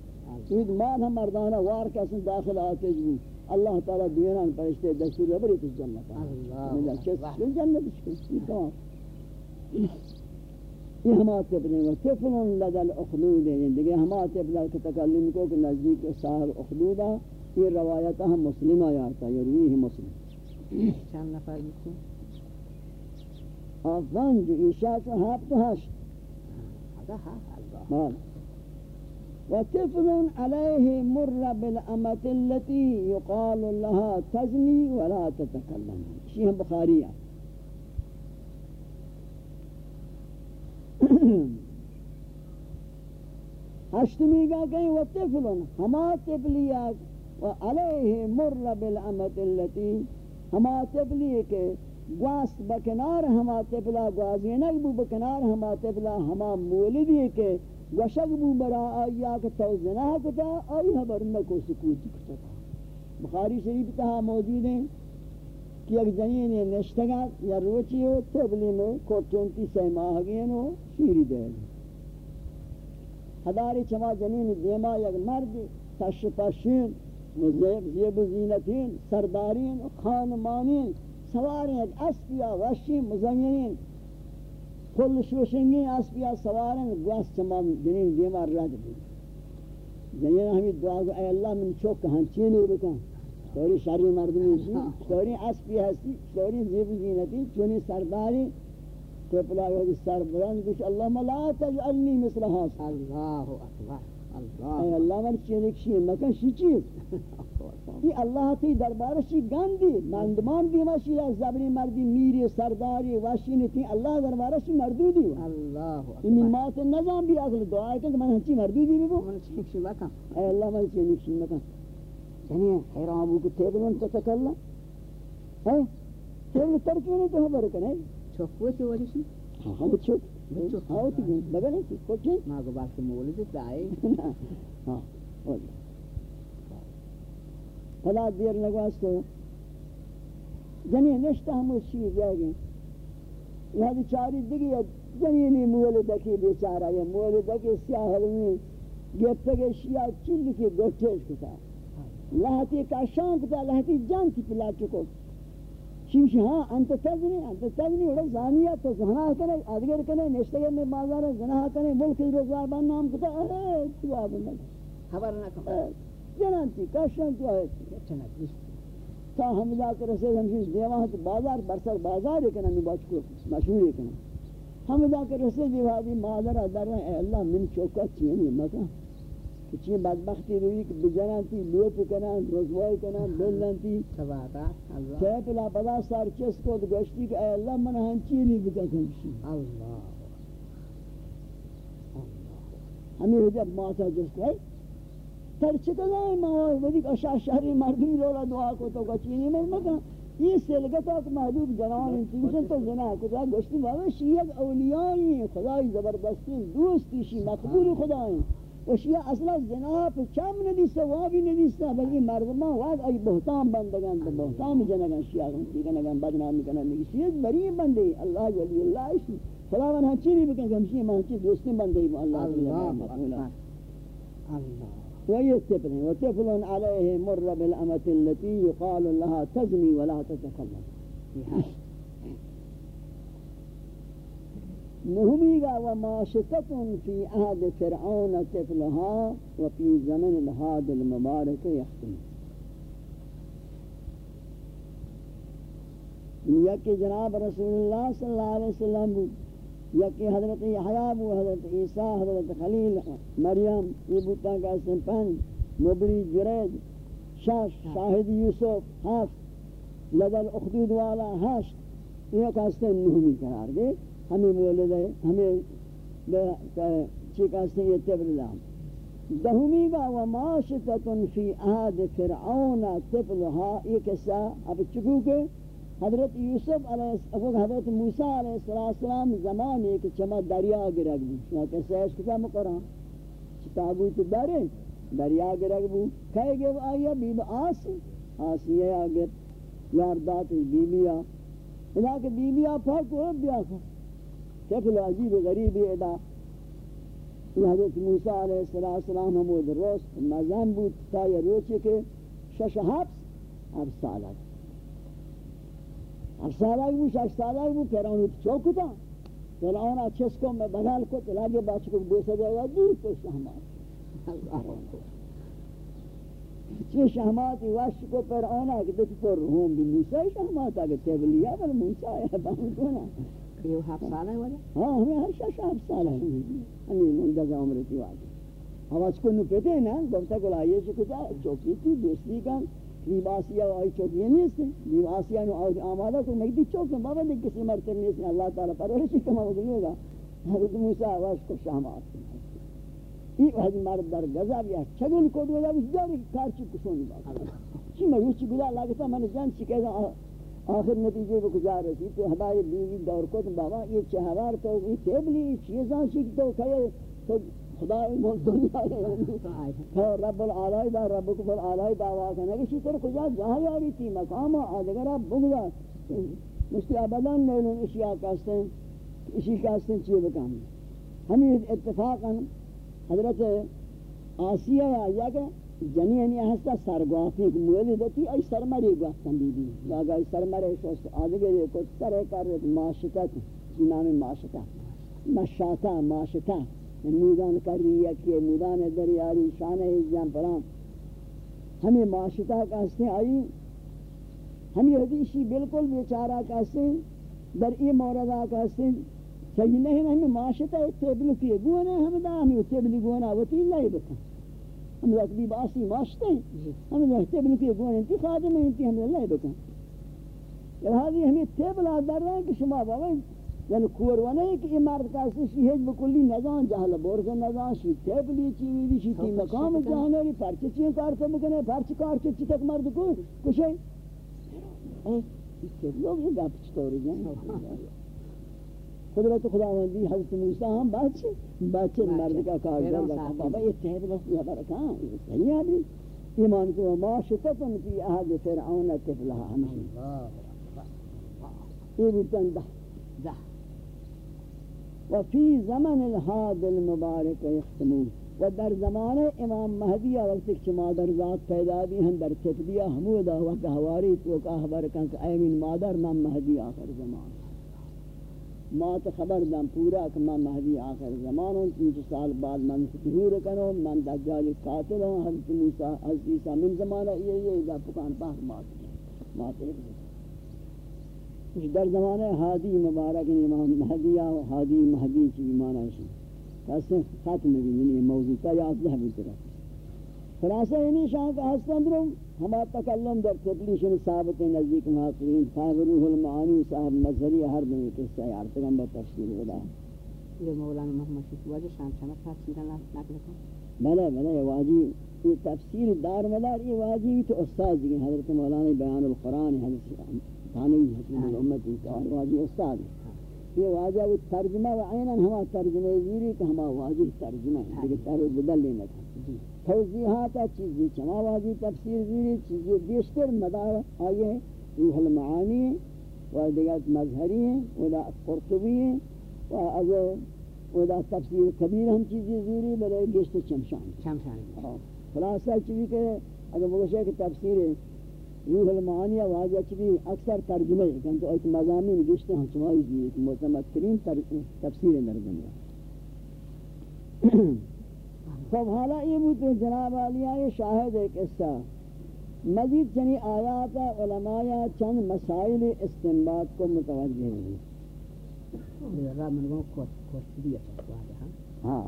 اید مان ہم مردانہ وار کسن داخل آتش بو اللہ تعالی دیران پرشتے دستور ربری تس جنت. اللہ جنت؟ شکل یہ ہما طفلیں وہ طفلن لدى الاخدود ہیں دیکھیں ہما طفلہ کے تکلم کو کہ نزدیک صاحب اخدود ہے۔ یہ روایت ہم مسلم آیا تھا یہ روی ہی مسلم۔ چند نفر بکن آفان جو ایشا سے ہفت ہشت۔ و وطفل علیہ مر بالامت التي يقال لها تزني ولا تتكلم بخاری ہے ہشتمی گا کہیں وہ طفل ہما طفلیات و علیہ مر بالعمت اللتی ہما طفلی کے گواست بکنار ہما طفلا گوازینک بو بکنار ہما طفلا، ہما مولدی کے گوشک بو برا آیا کہ تو زناہ کتا، آئی حبر نکو سکوت کتا۔ بخاری شریف تہا موجود ہیں۔ کہ ایک جنین نشتگا یا روچی ہو طفلی میں کو چونتی سی ماہ گئن ہو شیری دے گئن ہداری چما جنین دیما یک مرد، تش پشین زیب زیب و زینتین، سردارین خانمانین سوارین یک اسپیا وشین مزینین کل شوشنگین اسپیا سوارین گواس چما جنین دیما رد بود جنین ہمیں دعا گو اے اللہ من چوک کہاں چینی بکن. سوری شری مردمی جی سوری اسپی ہستی سوری زیب زینتی چونی سرداری کہ پلا یہ سر بلند کچھ اللہ لا تجعلنی مثل هذا. الله اکبر اے الله اللہ من چینک شی مکن شی چیز یہ اللہ تی دربار شی گندی مندمان دی وشی از زبری مردی میری سرداری وشی تی اللہ دربار شی مردودی. الله این اکبر. مات نظام بھی اصل دعا ہے کہ من ہنچی مردودی بھی بو؟ من چیک شو بکن اے اللہ من چینک شی مکن؟ یعنی حیران ابو کو تیبلن تتکلم ہے تیبل ترکی نہیں تو خبر کنے چوکوتی ولیشی ہم چھوٹ ہاں تی بگن ہے کچھ ما گو باش مولد دای ہاں فلا دیر لگواس تو جنی نشتا ہم اس چیز جائے گئے یہاں دی چاری دیگی ہے جنینی مولدکی بیچارہ یہ مولدکی سیاہ حلوی گفتگی شیعہ چل کی گوٹیش کتا لہتی کاشان کتا لہتی جان کی پلا چکو. شیمشی ہاں انت تزنی انت تزنی وڑا زانیہ تو زنا کنے ادگر کنے نشتگی میں بازار زنا کنے ملک روزگار بان نام کتا. ارے تو آبنا خبر نکن. جنانتی کاشان تو آئے؟ چنک تا ہم جا کر رسول ہمشیز دیوان تو بازار برسر بازار ہے کنا نباچ کو مشہور ہے کنا ہم جا کر رسول دیوادی مادر در اے اللہ من چوکا چینی مکا چی بدبختی روی که بجنن تی لوپ کنن رزوائی کنن بلن تی چه پلا پلا سرچس کد گشتی که ای اللہ من هنچی نی بکن شی اللہ ہمیں حجب ماتا جس کو ہے ترچه کنن ما؟ ودی اشا شهر مردمی رولا دعا کو تو گچی نی مل مکن. یہ سلگت ہے کہ محدود جنان انتیشن تو زنا ہے کجا گشتی؟ بابا شیعہ اولیائی خدای زبردستی دوستی شی مقبول خدای وشیا أصلا زنا پر کم ندی وابی ندی بلکی بلکہ مردما واج ای بہتان بندگان تو بہتان جنگان شیا کی کنگان بدنام کنن نگی چیز بری بندی اللہ ولی اللہ اسی خدا من ہم چی نہیں بکن ہمشی مان چی دوستی بندی با اللہ اللہ اللہ و تفلن عليه مر بالأمة اللتی یقال لها تزنی ولا تتكلم نهميغا وماشكة في عهد فرعون طفلها وفي زمن الهاد المبارك يختم یکی جناب رسول اللہ صلی اللہ علیہ وسلم یکی حضرت یحییٰ بو حضرت عیسیٰ حضرت خلیل مریم یہ بوتا کا سنپن مبری جرید شش شاہد یوسف ہفت لدل اخدود والا ہشت یہ کہتے ہیں نہمی قرار گئے ہمیں مولد ہے، ہمیں چی کہتے ہیں یہ تبرلام دہمی گا وماشتتن فی عہد فرعون طفلها یہ قصہ اب چکو کے حضرت یوسف علیہ السلام حضرت موسی علیہ السلام زمان ایک چما دریا گرگ بو۔ شما کیسے اس کتا مقران تابوت دارے دریا گرگ بو۔ کہے گے وہ آیا بی آس؟ آسیہ آگر یاردات بیبیا ادا کہ بیبیا پاک ہو بیا کھا کفل عجیب غریب ادا. یہ حضرت موسی علیہ السلام ہمود روست مزان بود تا یہ روچے کے شش حبس اب سالت اب سالک بو شش سالک بو پیرانو چوکتا فرعون اچھس کو میں بغل کو تلاگے باچ کو دو سو جائے گا دور تو شہمات چی شہمات وش کو فرعون ہے کہ دیکھ پر روم بھی موسیٰ شہمات آگے تیبلیا بل موسیٰ ہے بہن یہ ہفت سال ہے وجہ؟ ہاں ہمیں ہر شش ہفت سال ہے ہمیں مندز عمر کی واجی حواس کو نو پیتے ہیں نا گفتا کو لائیے سے کچھ چوکی تھی دوسری کا۔ لیباسیا و آئی چوکی نہیں سے لیباسیا نو آمادہ کو مگدی چوک بابا دیکھ کسی مرتب نہیں سے اللہ تعالیٰ پرورشی کما ہو گئی ہوگا۔ حضرت موسیٰ آواز کو شام شامات یہ وحدی مرد در گذاب یا چگل کو دو یا جاری کارچی کسونی بات۔ چی میں یہ چی گلا لگتا میں نے جان چی کہتا آخر نتیجے کو گزار رسی تو ہماری بیوی دور کو تو بابا، یہ چہوار تو یہ تیبلی چیزاں چیز تو کہے تو خدا مول دنیا ہے۔ تو رب العالی دا، رب کو العالی دعوا کرنے کہ شکر کجا جہاں یاری تھی، مقام اگر آپ بگلا۔ مشتی ابدان نیلون اشیاء کہتے ہیں اسی کہتے ہیں چیئے بکام۔ ہمیں اتفاقا حضرت آسیہ یا کہ جنی یعنی ہستا سرگوافی ایک مولی دیتی ای سرمری گوفتن بی بی لاغا ای سرمری شوست آدھگے دے کو ترے کر رہے معاشقت. نام معاشقت؟ مشاتا، معاشقت. مودان کر رہی ہے کہ مودان دریاری شان عزیان پرام. ہمیں معاشقہ کہتے ہیں آئی. ہمیں حدیثی بالکل بیچارہ کہتے ہیں در ای موردہ کہتے ہیں صحیح نہیں، ہمیں معاشقہ اتبلو کیے گونا ہمیں دا ہمیں اتبلی گونا وطی اللہ بکن. ہم رکبی باسی ماشتے ہیں۔ ہم رہتے بلو کہ گوان انتی خادم ہیں انتی ہم اللہ بکن۔ لہذا ہمیں تیبلا در رہے ہیں کہ شما بابا یعنی کوروانے کہ یہ مرد اسی ہیچ بکلی نظام جہل بورز نظام شی تیبلی چیوی دی شی تی مقام جہانے ری پرچے چیئے کارتا بکنے پرچے کارچے چی تک مرد کو کشے۔ لوگ یہ گپ چطوری جائیں قدرت خداوندی حضرت موسیٰ ہم بچے بچے مرد کا کار کر رکھا بابا یہ تہد بس یہ برکاں یہ صحیح ہے بھی ایمان کو ما شتتن فی احد فرعون تفلہ ہمشی یہ بھی تندہ دہ وفی زمن الحاد المبارک یختمون و در زمان امام مہدی وقت ایک مادر ذات پیدا بھی ہم در تفلیہ حمودہ وقت حواری تو کا خبر کہ ایمین مادر من مہدی آخر زمان. ما تو خبر دم پورا کہ میں مہدی آخر زمان ہوں تین سال بعد من ظہور کروں من دجال قاتل ہوں، حضرت موسیٰ، حضرت عیسیٰ من زمانہ یہ یہ دا پکان پاک مات مات ایک در زمانہ حادی مبارک امام مہدی و حادی مہدی چی مانا ہے۔ کہتے ختم بھی یعنی موضوع تا یاد یازدہ بھی طرف خلاصہ انہی شاہ کا ہستن دروں ہما تکلم در تبلیشن ثابت نزدیک محاقرین صاحب روح المعانی صاحب مظہری ہر دن قصہ یارتگم با تفسیر خدا یہ مولانا محمد شکوہ جو شام شامت تفسیر نقل کن۔ بلے بلے واجی یہ تفسیر دار مدار یہ واجی تو استاد جی حضرت مولانا بیان القرآن حضرت ثانی حکم الامت انتوار واجی استاد یہ واجہ وہ ترجمہ و عیناً ہما ترجمہ زیری کہ ہما واجی ترجمہ ہے۔ لیکن ترجمہ بدل لینا تھا توضیحات چیزی چما واضی تفسیر زیری چیزی بیشتر مدار آئیے روح المعانی و دیگر مظہری ہیں ودا قرطبی ہیں و از ودا تفسیر کبیر ہم چیزی زیری بلے بیشتر چمشان چمشان خلاصہ چیزی کہ اگر بگوشے کہ تفسیر روح المعانی واضح چیزی اکثر ترجمہ ہے کہ ایک مضامین گشتے ہیں چمائی زیری متمترین تفسیر در دنیا خب حالا یہ بود جناب علیہ یہ شاہد ایک قصہ مزید چنی آیات علماء چند مسائل استنباط کو متوجہ ہیں۔ ہاں۔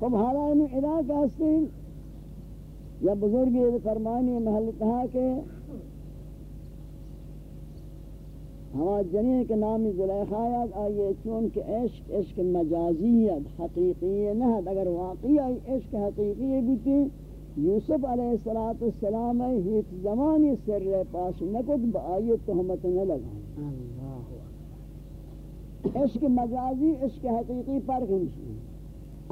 خب حالا انہوں ادا کہتے یا بزرگ فرمانی محل کہا کہ ہوا جنین کے نام زلیخایت آئیے چونکہ عشق عشق مجازیت حقیقی نہد اگر واقعی آئی عشق حقیقی بیتی یوسف علیہ السلام ہیت زمانی سر پاس نکت با آئی تحمت نہ لگا عشق مجازی عشق حقیقی پر گمشی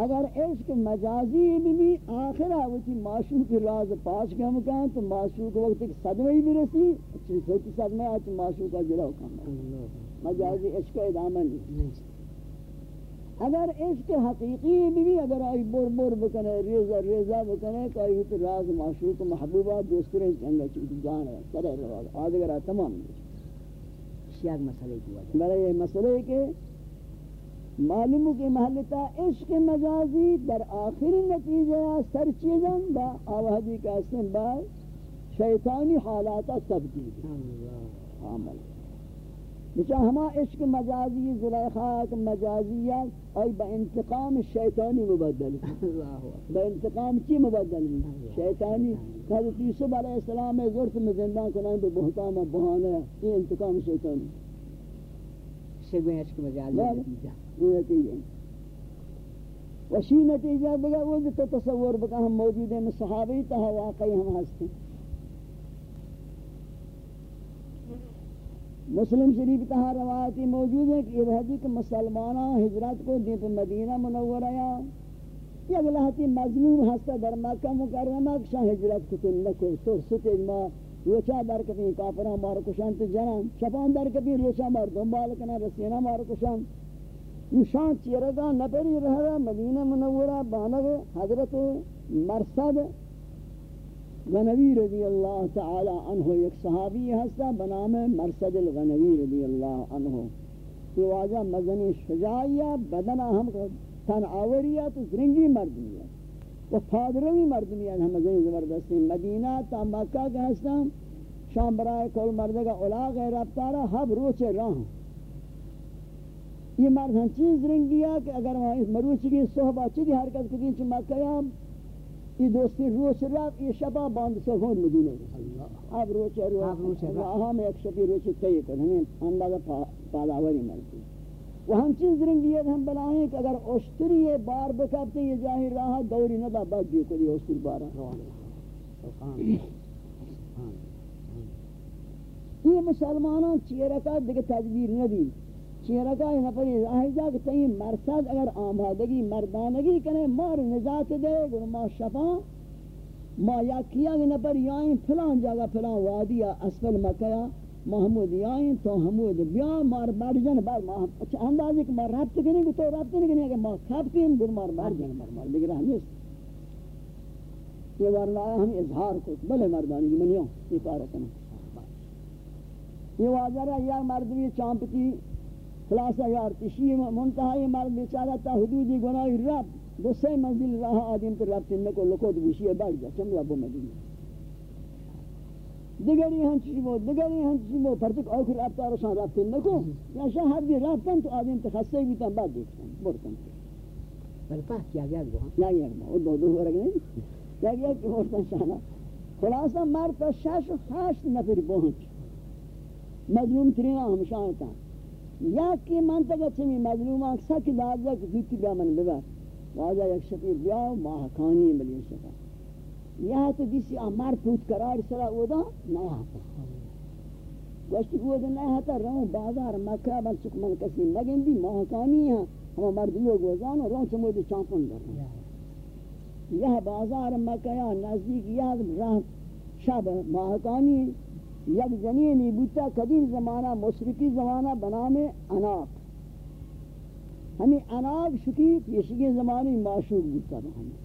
اگر عشق مجازی بھی آخرہ وچی معشوق راز پاس کم کن تو معشوق وقت ایک صدمہ ہی بھی رسی اچھی سوچی صدمہ آج معشوق کا جلو کم مجازی عشق ادامہ نہیں۔ اگر عشق حقیقی بھی اگر آئی بور بور بکنے ریزہ ریزہ بکنے کہ آئی تو راز معشوق محبوبہ دوسترے چنگا چونکہ جان ہے سرے رواز۔ آدھگر تمام شیاد مسئلے کی وجہ۔ میرا یہ مسئلہ ہے کہ معلوم کہ محلتا عشق مجازی در آخری نتیجہ سر چیزن با آوہدی کا اسم با شیطانی حالات تبدیل عمل بچا ہما عشق مجازی زلیخات مجازیت ای با انتقام شیطانی مبدل با انتقام چی مبدل شیطانی حضرت یوسف علیہ السلام میں ظرف میں زندہ کنائیں بے بہتام و بہانہ یہ انتقام شیطانی۔ شگویں عشق مجازی یہ نتیجہ وشی نتیجہ بگا، وہ تو تصور بکا ہم موجود ہیں صحابی تہا واقعی ہم ہستے مسلم شریف تہا روایتی موجود ہے کہ یہ حدیث جی کہ مسلمانہ ہجرت کو دین پہ مدینہ منورہ یا یہ اگلا مظلوم ہستا در مکہ مکرمہ کشا ہجرت کتن نکو ترست اجما روچا در کبھی کافران مار کشان تو جنان شپان در کبھی روچا مار دنبال کنا رسینا مار کشان نشان چیرگا نپری رہا، مدینہ منورہ، بانگ، حضرت مرصد غنوی رضی اللہ تعالی عنہ، ایک صحابی ہستا بنام مرصد الغنوی رضی اللہ عنہ. یہ واجہ مزنی شجاعیہ بدنہ ہم تن آوریہ، تو زرنگی مردمیہ و پادروی مردمیہ ہم مزنی زبردستی. مدینہ تا مکہ کے ہستا، شام برائے کل مردگا علاق رفتارا، ہب روچے راہ یہ مرد ہم چیز رنگیا کہ اگر وہاں اس مروچ کی صحبہ چیزی حرکت کدین چھ مکہ یا یہ دوستی روچ رفت یہ شبہ باند سفون مدینہ اب روچ رفت. راہا میں ایک شبی روچ تیئے کر ہمیں اندازہ پا- پاداوری ملتی وہ ہم چیز رنگیت ہم بلائیں کہ اگر اشتری یہ بار بکبتے یہ جاہی راہا دوری ندا بد جو کری اشتری بارا یہ مسلمانوں چیرکا دیکھ تدبیر ندی چیرکا یہ نفری ظاہر جا کہ تئی مرصد اگر آمادگی، مردانگی کنے مار نجات دے گر ما شفا، ما یا کیا کہ نفر یائیں فلان جگہ فلان وادی اسفل مکہ محمود یائیں تو حمود، بیا مار بار جن بار ما اچھا اندازی کہ ما ربط کریں گے تو ربط نہیں کریں گے ما کھپ کیں گر مار بار جن، مار مار بگر ہمیس یہ ورنہ ہم اظہار کو بلے مردانی کی منیوں، یہ پارا کنا یہ واجہ رہا یا مرد چامپتی خلاصہ یار تشیع منتہا یہ مرد بیچارہ تا حدودی گناہی رب دو سے منزل راہ آدم تو رب تنکو لکو تو بوشی بڑھ جا چم رب مدینہ. دیگری ہنچی بو دیگری ہنچی بو پرچک آخر رب تارو شان رب تنکو یا شاہ ہر بھی رفتن تو آدم تخصی بیتن بعد دیکھتن برتن بل پاک کیا گیا گوہاں یا یک ما او دو دو ورگ نہیں؟ یا یک برتن شانا خلاصہ مرد تا شش و هشت نفر بہنچ. مظلوم ترین ہمشہ ہوتا یا کی منطقہ چمی مظلوم آنکھ سک دازہ کہ زیتی بیا من ببر. واجہ یک شفیر بیا ماہ کانی بلی شفا یا تو دیسی آمار پوت قرار سرا اودا نیا ہتا گوشتی اودا نیا ہتا رہوں بازار مکہ بل چک من کسی نگن دی ماہ کانی ہیں ہم مرد لوگ وزانو رہوں چمو دی چانپن رہوں یہ بازار مکہ یا نزدیک یاد راہ شب ماہکانی یک جنینی بوتا قدیم زمانہ مشرقی زمانہ بنام اناق ہمیں اناق شکی پیشگی زمانی معشوق بوتا ہمیں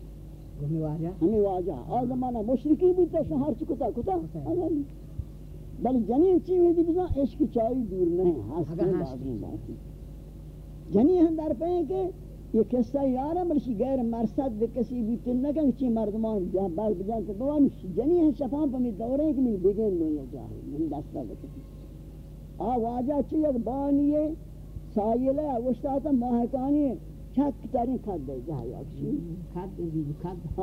گھومی واجہ ہمیں واجہ آ زمانہ مشرقی بوتا شہر چکتا کتا کتا. بل جنین چی ہوئی دی بزا عشق چاہی دور نہیں ہستے ہستی. بازی باقی جنین ہم در پہیں کہ یہ قصہ یارا بلشی غیر مرصد بے کسی بھی تن نہ کہ چی مردمان جہاں باز بجان تو بوان جنی ہے شفان پر می دورے کہ من بگن دنیا جاہی من دستا بکتی آ واجہ چی یک بانیے سائلہ وشتاتا ماہکانی چک ترین خد دے جاہی اکشی کھاد دی کھاد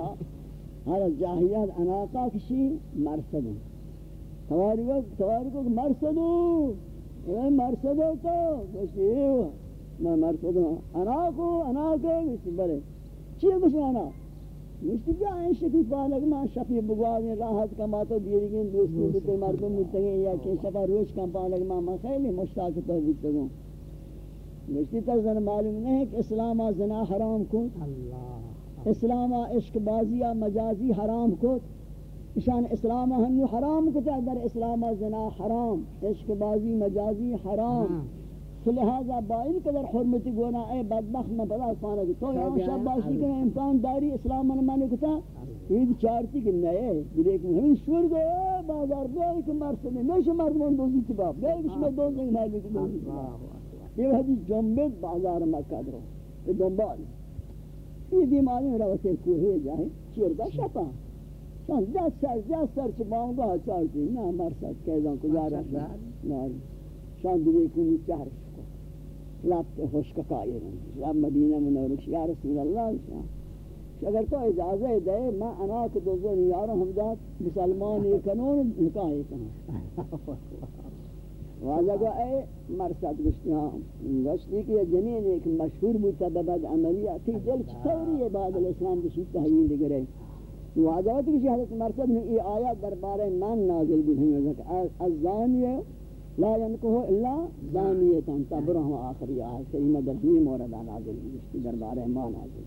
حالا جاہیات اناقا کشی مرصد تواری وقت تواری کو مرصدو اے مرصدو تو کشی ایوہ میں مرصدو اناقو اناقے کشی بلے چیئے کشی انا؟ مشتی کیا این شفی پالک ماں شفی بگوازیں راحت کما تو دیری گئن دوستی بیتے مردم بیتے گئن یا کہ شفا روش کم پالک ماں میں خیلی مشتاق تو بیتے گئن مشتی تک زن معلوم نہیں ہے کہ اسلام زنا حرام کو اللہ۔ اسلام عشق بازی مجازی حرام کو اشان اسلام ہم حرام کو در اسلام زنا حرام عشق بازی مجازی حرام۔ ہاں. لہذا باین قدر حرمتی گونا اے بدبخت میں پانا کہ تو یہاں شب باشی کے امکان داری اسلام من مانے کتا یہ چارتی کہ نئے بلیک میں ہمیں شور گئے اے بازار بے کہ میں نیش مردمان دوزی تباب بے کہ شما دوزی مردمان دوزی تباب یہ حدیث جنبت بازار مکہ درو. یہ دنبال. یہ بیماری روتے کوہے جائے چیردہ شپا شان دست سر دست سر چه بانگا ها چارتی. نه مرسد که ازان کجا رفت؟ ناری شان دیگه کنی چهرش کو لبت خوشک قائرن رب مدینه منورکش یا رسول اللہ شان اگر تو اجازه دے، میں انا کے دوزن یارو ہم جات مسلمان یہ قانون نکاح کنا واجہ کو اے مرسد گشتی ہاں گشتی کہ یہ جنین ایک مشہور بودتا ببد عملیات تھی دل چطوری ہے بعد الاسلام دشی تحویل دگرے واجہ کہ حضرت مرسد نے یہ آیات دربارے من نازل بھی ہیں الزانی لا ينكه الا زانیتا تبرہ آخری آیت کریمہ در ہمی موردہ نازل بھی دربارے ما نازل.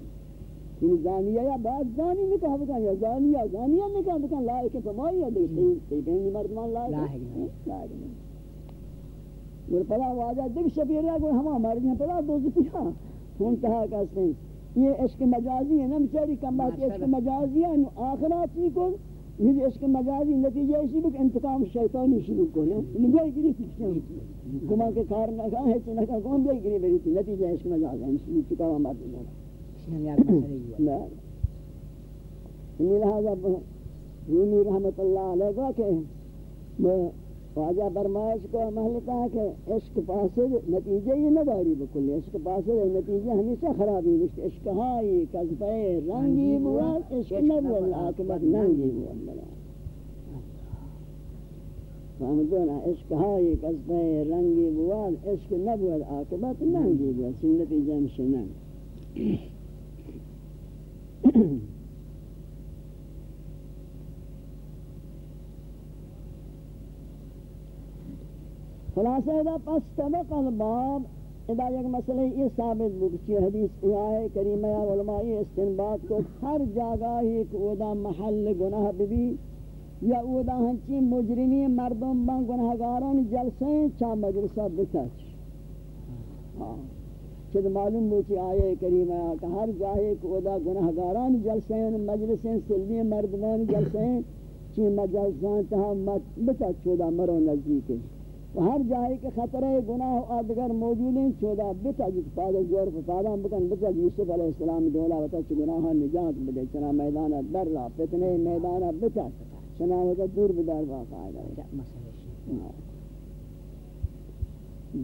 بھی یعنی زانیہ یا بعد زانی نکاح بکن یا زانیہ زانیہ نکاح بکن لائق ہے فمائی ہے دیکھ تیبینی مردمان لائق ہے لائق ہے اور پلا واجہ دیکھ شبیر ہے کوئی ہما مردی ہیں پلا دوزی پیا انتہا کہتے ہیں یہ عشق مجازی ہے نا بچاری کم بات عشق مجازی ہے آخرات نہیں کن. یہ عشق مجازی نتیجہ اسی بک انتقام شیطانی شروع کو نا نگاہ گری تھی گمان کے کار نہ کہا ہے چنہ کا کون بھی گری بری تھی نتیجہ عشق مجازی ہے شروع چکا ہوا مرد ہے لہذا رومی رحمت اللہ علیہ کہ واجہ برمائش کو محلتا ہے کہ عشق پاسد نتیجہ یہ نداری بکل عشق پاسد نتیجہ ہمیشہ خرابی بشت عشق ہائی کذبے رنگی مواد عشق نبول آکبت ننگی مواد فهمتونا عشق ہائی کذبے رنگی مواد عشق نبول آکبت ننگی مواد سنتی جمشنن خلاصہ ادا پس طبق الباب ادا یک مسئلہ یہ ثابت بکچی حدیث ایائے کریمہ یا علماء استنباد کو ہر جاگہ ہی کہ ادا محل گناہ بھی یا ادا ہنچی مجرمی مردم بان گناہگاران جلسیں چا مجلسہ بکچ ہاں چد معلوم بوچی آئے کریم آیا کہ ہر جاہے کو ادا گناہگاران جلسیں مجلسیں سلمی مردمان جلسیں چی مجلسان تہا بتا چودا مرو نزدیک و ہر جاہے کے خطرے گناہ آدگر موجود ہیں چودا بتا جت پادا جور پادا بکن بتا یوسف علیہ السلام دولا بتا چی گناہ نجات بدے چنا میدانا در را فتنے میدانا بتا چنا وجہ دور بدار واقع آئے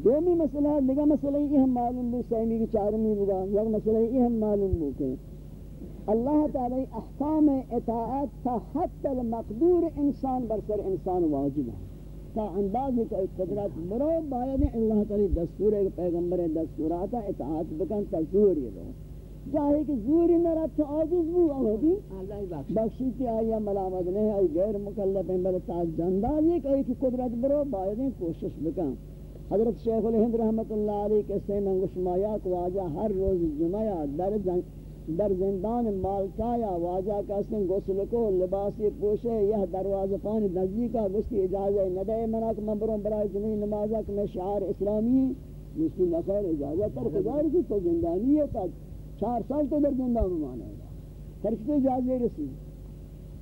دومی مسئلہ دیگا مسئلہ یہ ہم معلوم بھی سیمی کی چارمی بگا یک مسئلہ یہ ہم معلوم بھی کہ اللہ تعالی احکام اطاعت تا حد المقدور انسان برسر انسان واجب ہے۔ تا انداز کا قدرت برو باید اللہ تعالی دستور پیغمبر دستوراتا اطاعت بکن تا زور یہ لو جاہے کہ زوری نہ رہا تو عاجز بو آگی بخشیتی آیا ملامت نہیں آئی غیر مکلف ہیں بلتا جنداز ایک ایک قدرت برو باید کوشش بکن۔ حضرت شیخ الہند رحمت اللہ علیہ کے سے منگشمایا کو واجہ ہر روز جمعہ در در زندان مالکایا واجہ کا سن غسل کو لباسی پوشے یہ دروازہ پانی نزدیکا گستی اجازہ ندے منا کہ من بروں برای جمعی نمازہ کہ میں شعار اسلامی گستی نخیر اجازہ تر خدار کی تو زندانی ہے تا چار سال تو در زندان میں مانا ہے ترک تو اجازہ رسی.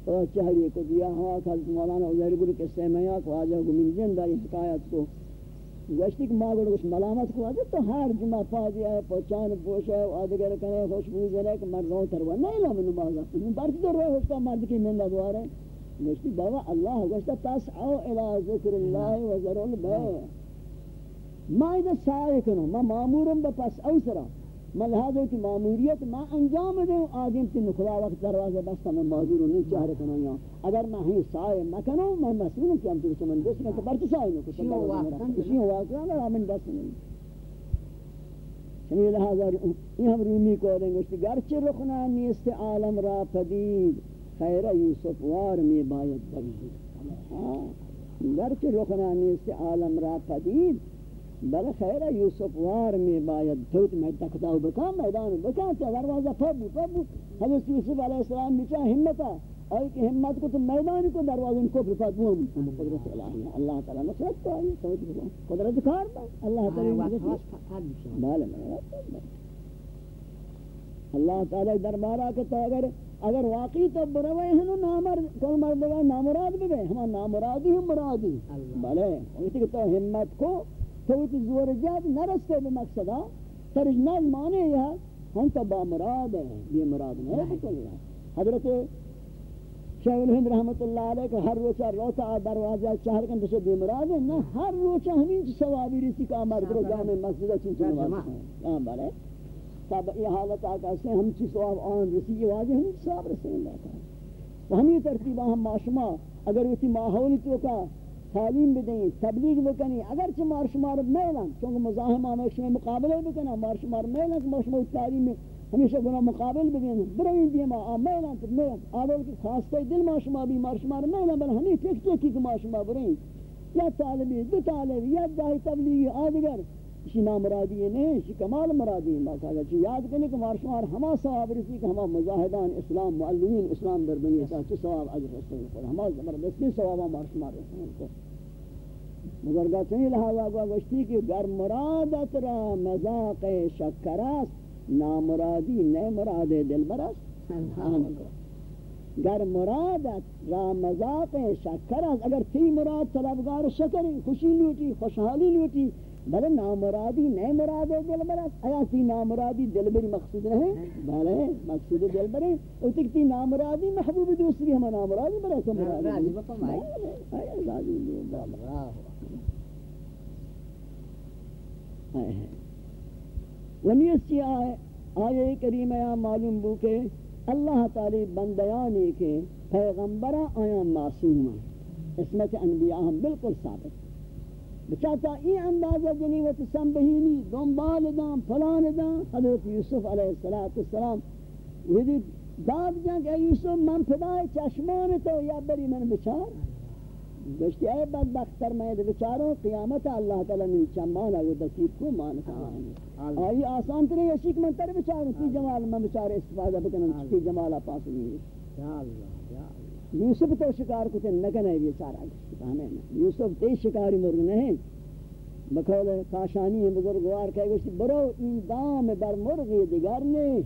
تو چہری کو دیا ہوا حضرت مولانا عزیر گل کے سیمیہ کو واجہ گمین زندہ یہ حکایت کو گوشتی کہ ماں گوڑا کچھ ملامت کو آدھے تو ہر جمعہ پا دیا ہے پہچان پوش ہے آدھگر کرے خوشبو جلے کہ مرد رو تروا نہیں لہا من نمازا من برچ در رہے ہوشتا مرد کی مندہ لدوار ہے گوشتی بابا اللہ گوشتا تسعو الى ذکر اللہ و ذر بے ما ادھا سائے کنو، ما معمورم با پس او سرا۔ ملحظه که ماموریت ما انجام ده آدم تی نکلا وقت دروازه بستم من معذور نی چهره کنم یا اگر ما هی سایه نکنم من مسئول که هم تو من دست نکه برچه سایه نکه چی هوا کنم من دست نیم شمیل لحاظه این هم رومی کردن گشتی گرچه رخنا نیست عالم را پدید. خیر یوسف وار می باید بگید گرچه رخنا نیست عالم را پدید. بل خیر یوسف وار میں باید توت میں تکتا بکا میدان بکا تو دروازہ پھبو پھبو حضرت یوسف علیہ السلام بچا ہمتا اور کہ ہمت کو تو میدان کو دروازہ کو پھبو ہم قدرت الہی اللہ تعالی نصرت تو ہے توت بکا قدرت کار با اللہ تعالی بله اللہ تعالی دربارہ کہ تو اگر اگر واقعی تو بروے ہیں نامر کل مردگا نامراد بھی ہم نامرادی ہم مرادی. بلے اسی کہ تو ہمت کو توت زور جاد نرستے به مقصدا ترج نال مانے یا. ہم تو با مراد ہیں یہ مراد نہیں بکل حضرت شیخ الہند رحمت اللہ علیہ کہ ہر روچہ روتا دروازہ چہر کن دشت دی مراد ہے نا ہر روچہ ہمیں چی ثوابی رسی کا مرد رو جامع مسجدہ واضح ہیں یہاں بارے تب یہ حالت آقا سے ہم چی ثواب آن رسی یہ واضح ہمیں چی ثواب رسی اللہ و ہمیں ترتیبہ ہم معاشمہ اگر تی ماحولی تو کا تعلیم بدیں، تبلیغ بکنی، اگر چہ مار شمار میلن چونکہ مزاہم آنے ایک مقابلہ بکنا مار شمار میلن کہ مارشمار تعلیم میں ہمیشہ گناہ مقابل بگین برین دیما آمیلان تو میں اول کی خاصتے دل ما شما بھی مار شمار میلن بل ہمیں ٹک ٹکی کہ ما شما بریں۔ یا طالبی دو طالب، یا داہی تبلیغی آدگر اسی نام مرادی ہے نہیں اسی کمال مرادی ہے گا چی یاد کرنے کہ مار شما ہما ثواب رسی کہ ہما مجاہدان اسلام معلمین اسلام در دنیا تا چی ثواب عجر رسول خود ہما زبردستی ثوابا مار شما رسول خود مگر گا چنی لحاظا گوا گوشتی کہ گر مرادت را مذاق شکراست نامرادی نئے مراد دل برس گر مرادت را مذاق شکر است اگر تی مراد طلبگار شکر خوشی لوٹی خوشحالی لوٹی بلے نامرادی نئے مراد دل برس آیا تی نامرادی دل بری مقصود رہے؟ بلے مقصود دل بری او تک تی نامرادی محبوب دوسری ہمیں نامرادی مرادی راضی بکا مائی۔ آیا راضی بکا مائی ونیسی آئے آئے کریمہ یا معلوم بو کہ اللہ تعالی بندیانی کے پیغمبرہ آیا معصوم اسمت انبیاء ہم بالکل ثابت بچاتا ای اندازہ جنیوت سنبہینی دنبال دان پلان دان حضرت یوسف علیہ السلام یہ داد جنگ اے یوسف من پدای چشمان تو یا بری من بچار؟ گشتی اے بدبختر میں دے بچاروں قیامت اللہ تعالی نے چمانا وہ دسیب کو مانتا ہے آئی آسان ترے یہ شک من تر بچاروں تی جمال میں بچارے استفادہ بکنن تی جمالا پاس نہیں اللہ۔ یوسف تو شکار کو تے نکنے بیچارہ ہمیں یوسف تے شکاری مرگ نہیں بکول کاشانی بزرگوار کہے گوشتی برو این دام بر مرغی دیگر نے۔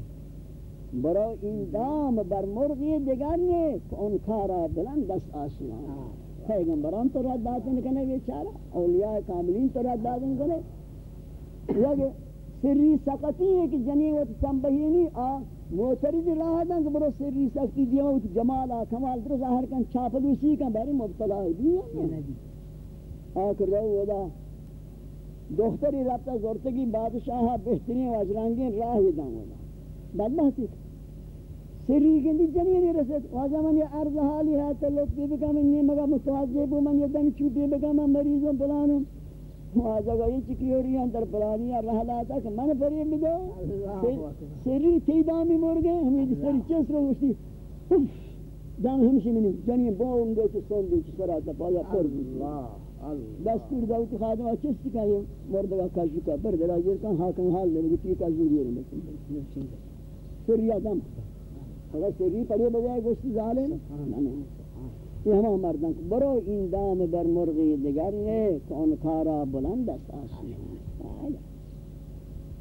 برو این دام بر مرغی دیگر نے۔ ان کارا بلند دست آسمان۔ پیغمبران تو رد داتن کنے بیچارہ اولیاء کاملین تو رد داتن کنے یک یعنی سری سقطی ہے کہ جنیوت سنبہینی آ موترد راہ دن کہ برو سری سقطی دیوت جمالا کمال در ظاہر کن چاپلوسی کن بری مبتلا ہے ہے آکر رو ودا دختری رابطہ زورتگی بادشاہ بہترین واجرانگین راہ دن ودا بدبہتی سری گندی جنینی رسد واجہ من یہ عرض حالی ہے تو لطفی بکا من یہ مگا متوجہ بو من یہ دن چوٹی بکا من مریضوں پلانوں واجہ یہ چکی ہو رہی ہے اندر پلانی ہے رحلاتا کہ من فریم بدو سری تیدامی مر گئے ہمیں سری چس رو گوشتی جان ہمشی منی جنین باون گئے چھ سون گئے چھ سراتا پایا پر دستور داوتی خادم چستی کا یہ مردگا کاشو کا پر دلا جیر کن حاکم حال دے گی تیکا زوری ہے سری آدم۔ اگر سری پڑے بجائے گوشتی ظالم؟ یہ ہمیں مردن برو این دام بر مرغی دیگر نے کون کارا بلند است آسمان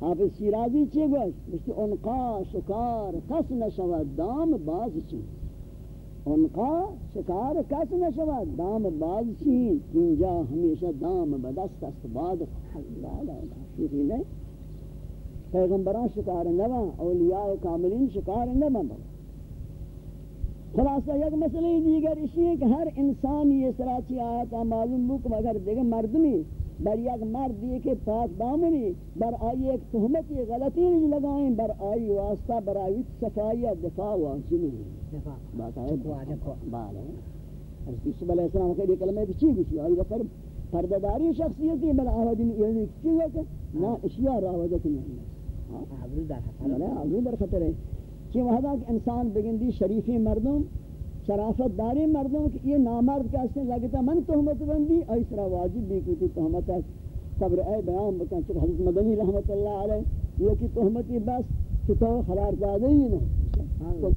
حافظ شیرازی چی گوشت گوشتی انقا شکار کس نشود دام باز چین انقا شکار کس نشود دام باز چین اینجا ہمیشہ دام بدست است باد شیخی نہیں پیغمبران شکار نبا اولیاء کاملین شکار نبا خلاصہ یک مسئلہ دیگر اسی ہے کہ ہر انسان یہ سراچی آیتا معلوم بک اگر دیگر مردمی بر یک مرد یہ کہ پاک دامنی بر آئی ایک تہمت یہ غلطی نہیں لگائیں بر آئی واسطہ بر آئی صفائی دفاع واسطی دفاع۔ بات ہے دفاع بالے حضرت یوسف علیہ السلام کے لیے کلمہ بچی گئی آئی وقت پرداداری شخصیت ہے بل آوازی یہ کی ہے کہ نہ اشیاء راوجت نہیں۔ عبرو در بلے خطر آگے در خطر ہے کہ وہاں کہ انسان بگندی شریفی مردم شرافت داری مردم کہ یہ نامرد کے اسے لگتا من تہمت بندی ایسرا واجب بھی کہ تہمت ہے۔ قبر اے بیان بکن چکہ حضرت مدنی رحمت اللہ علیہ یہ کہ تہمتی بس کہ تو خلار زادہ ہی نہیں۔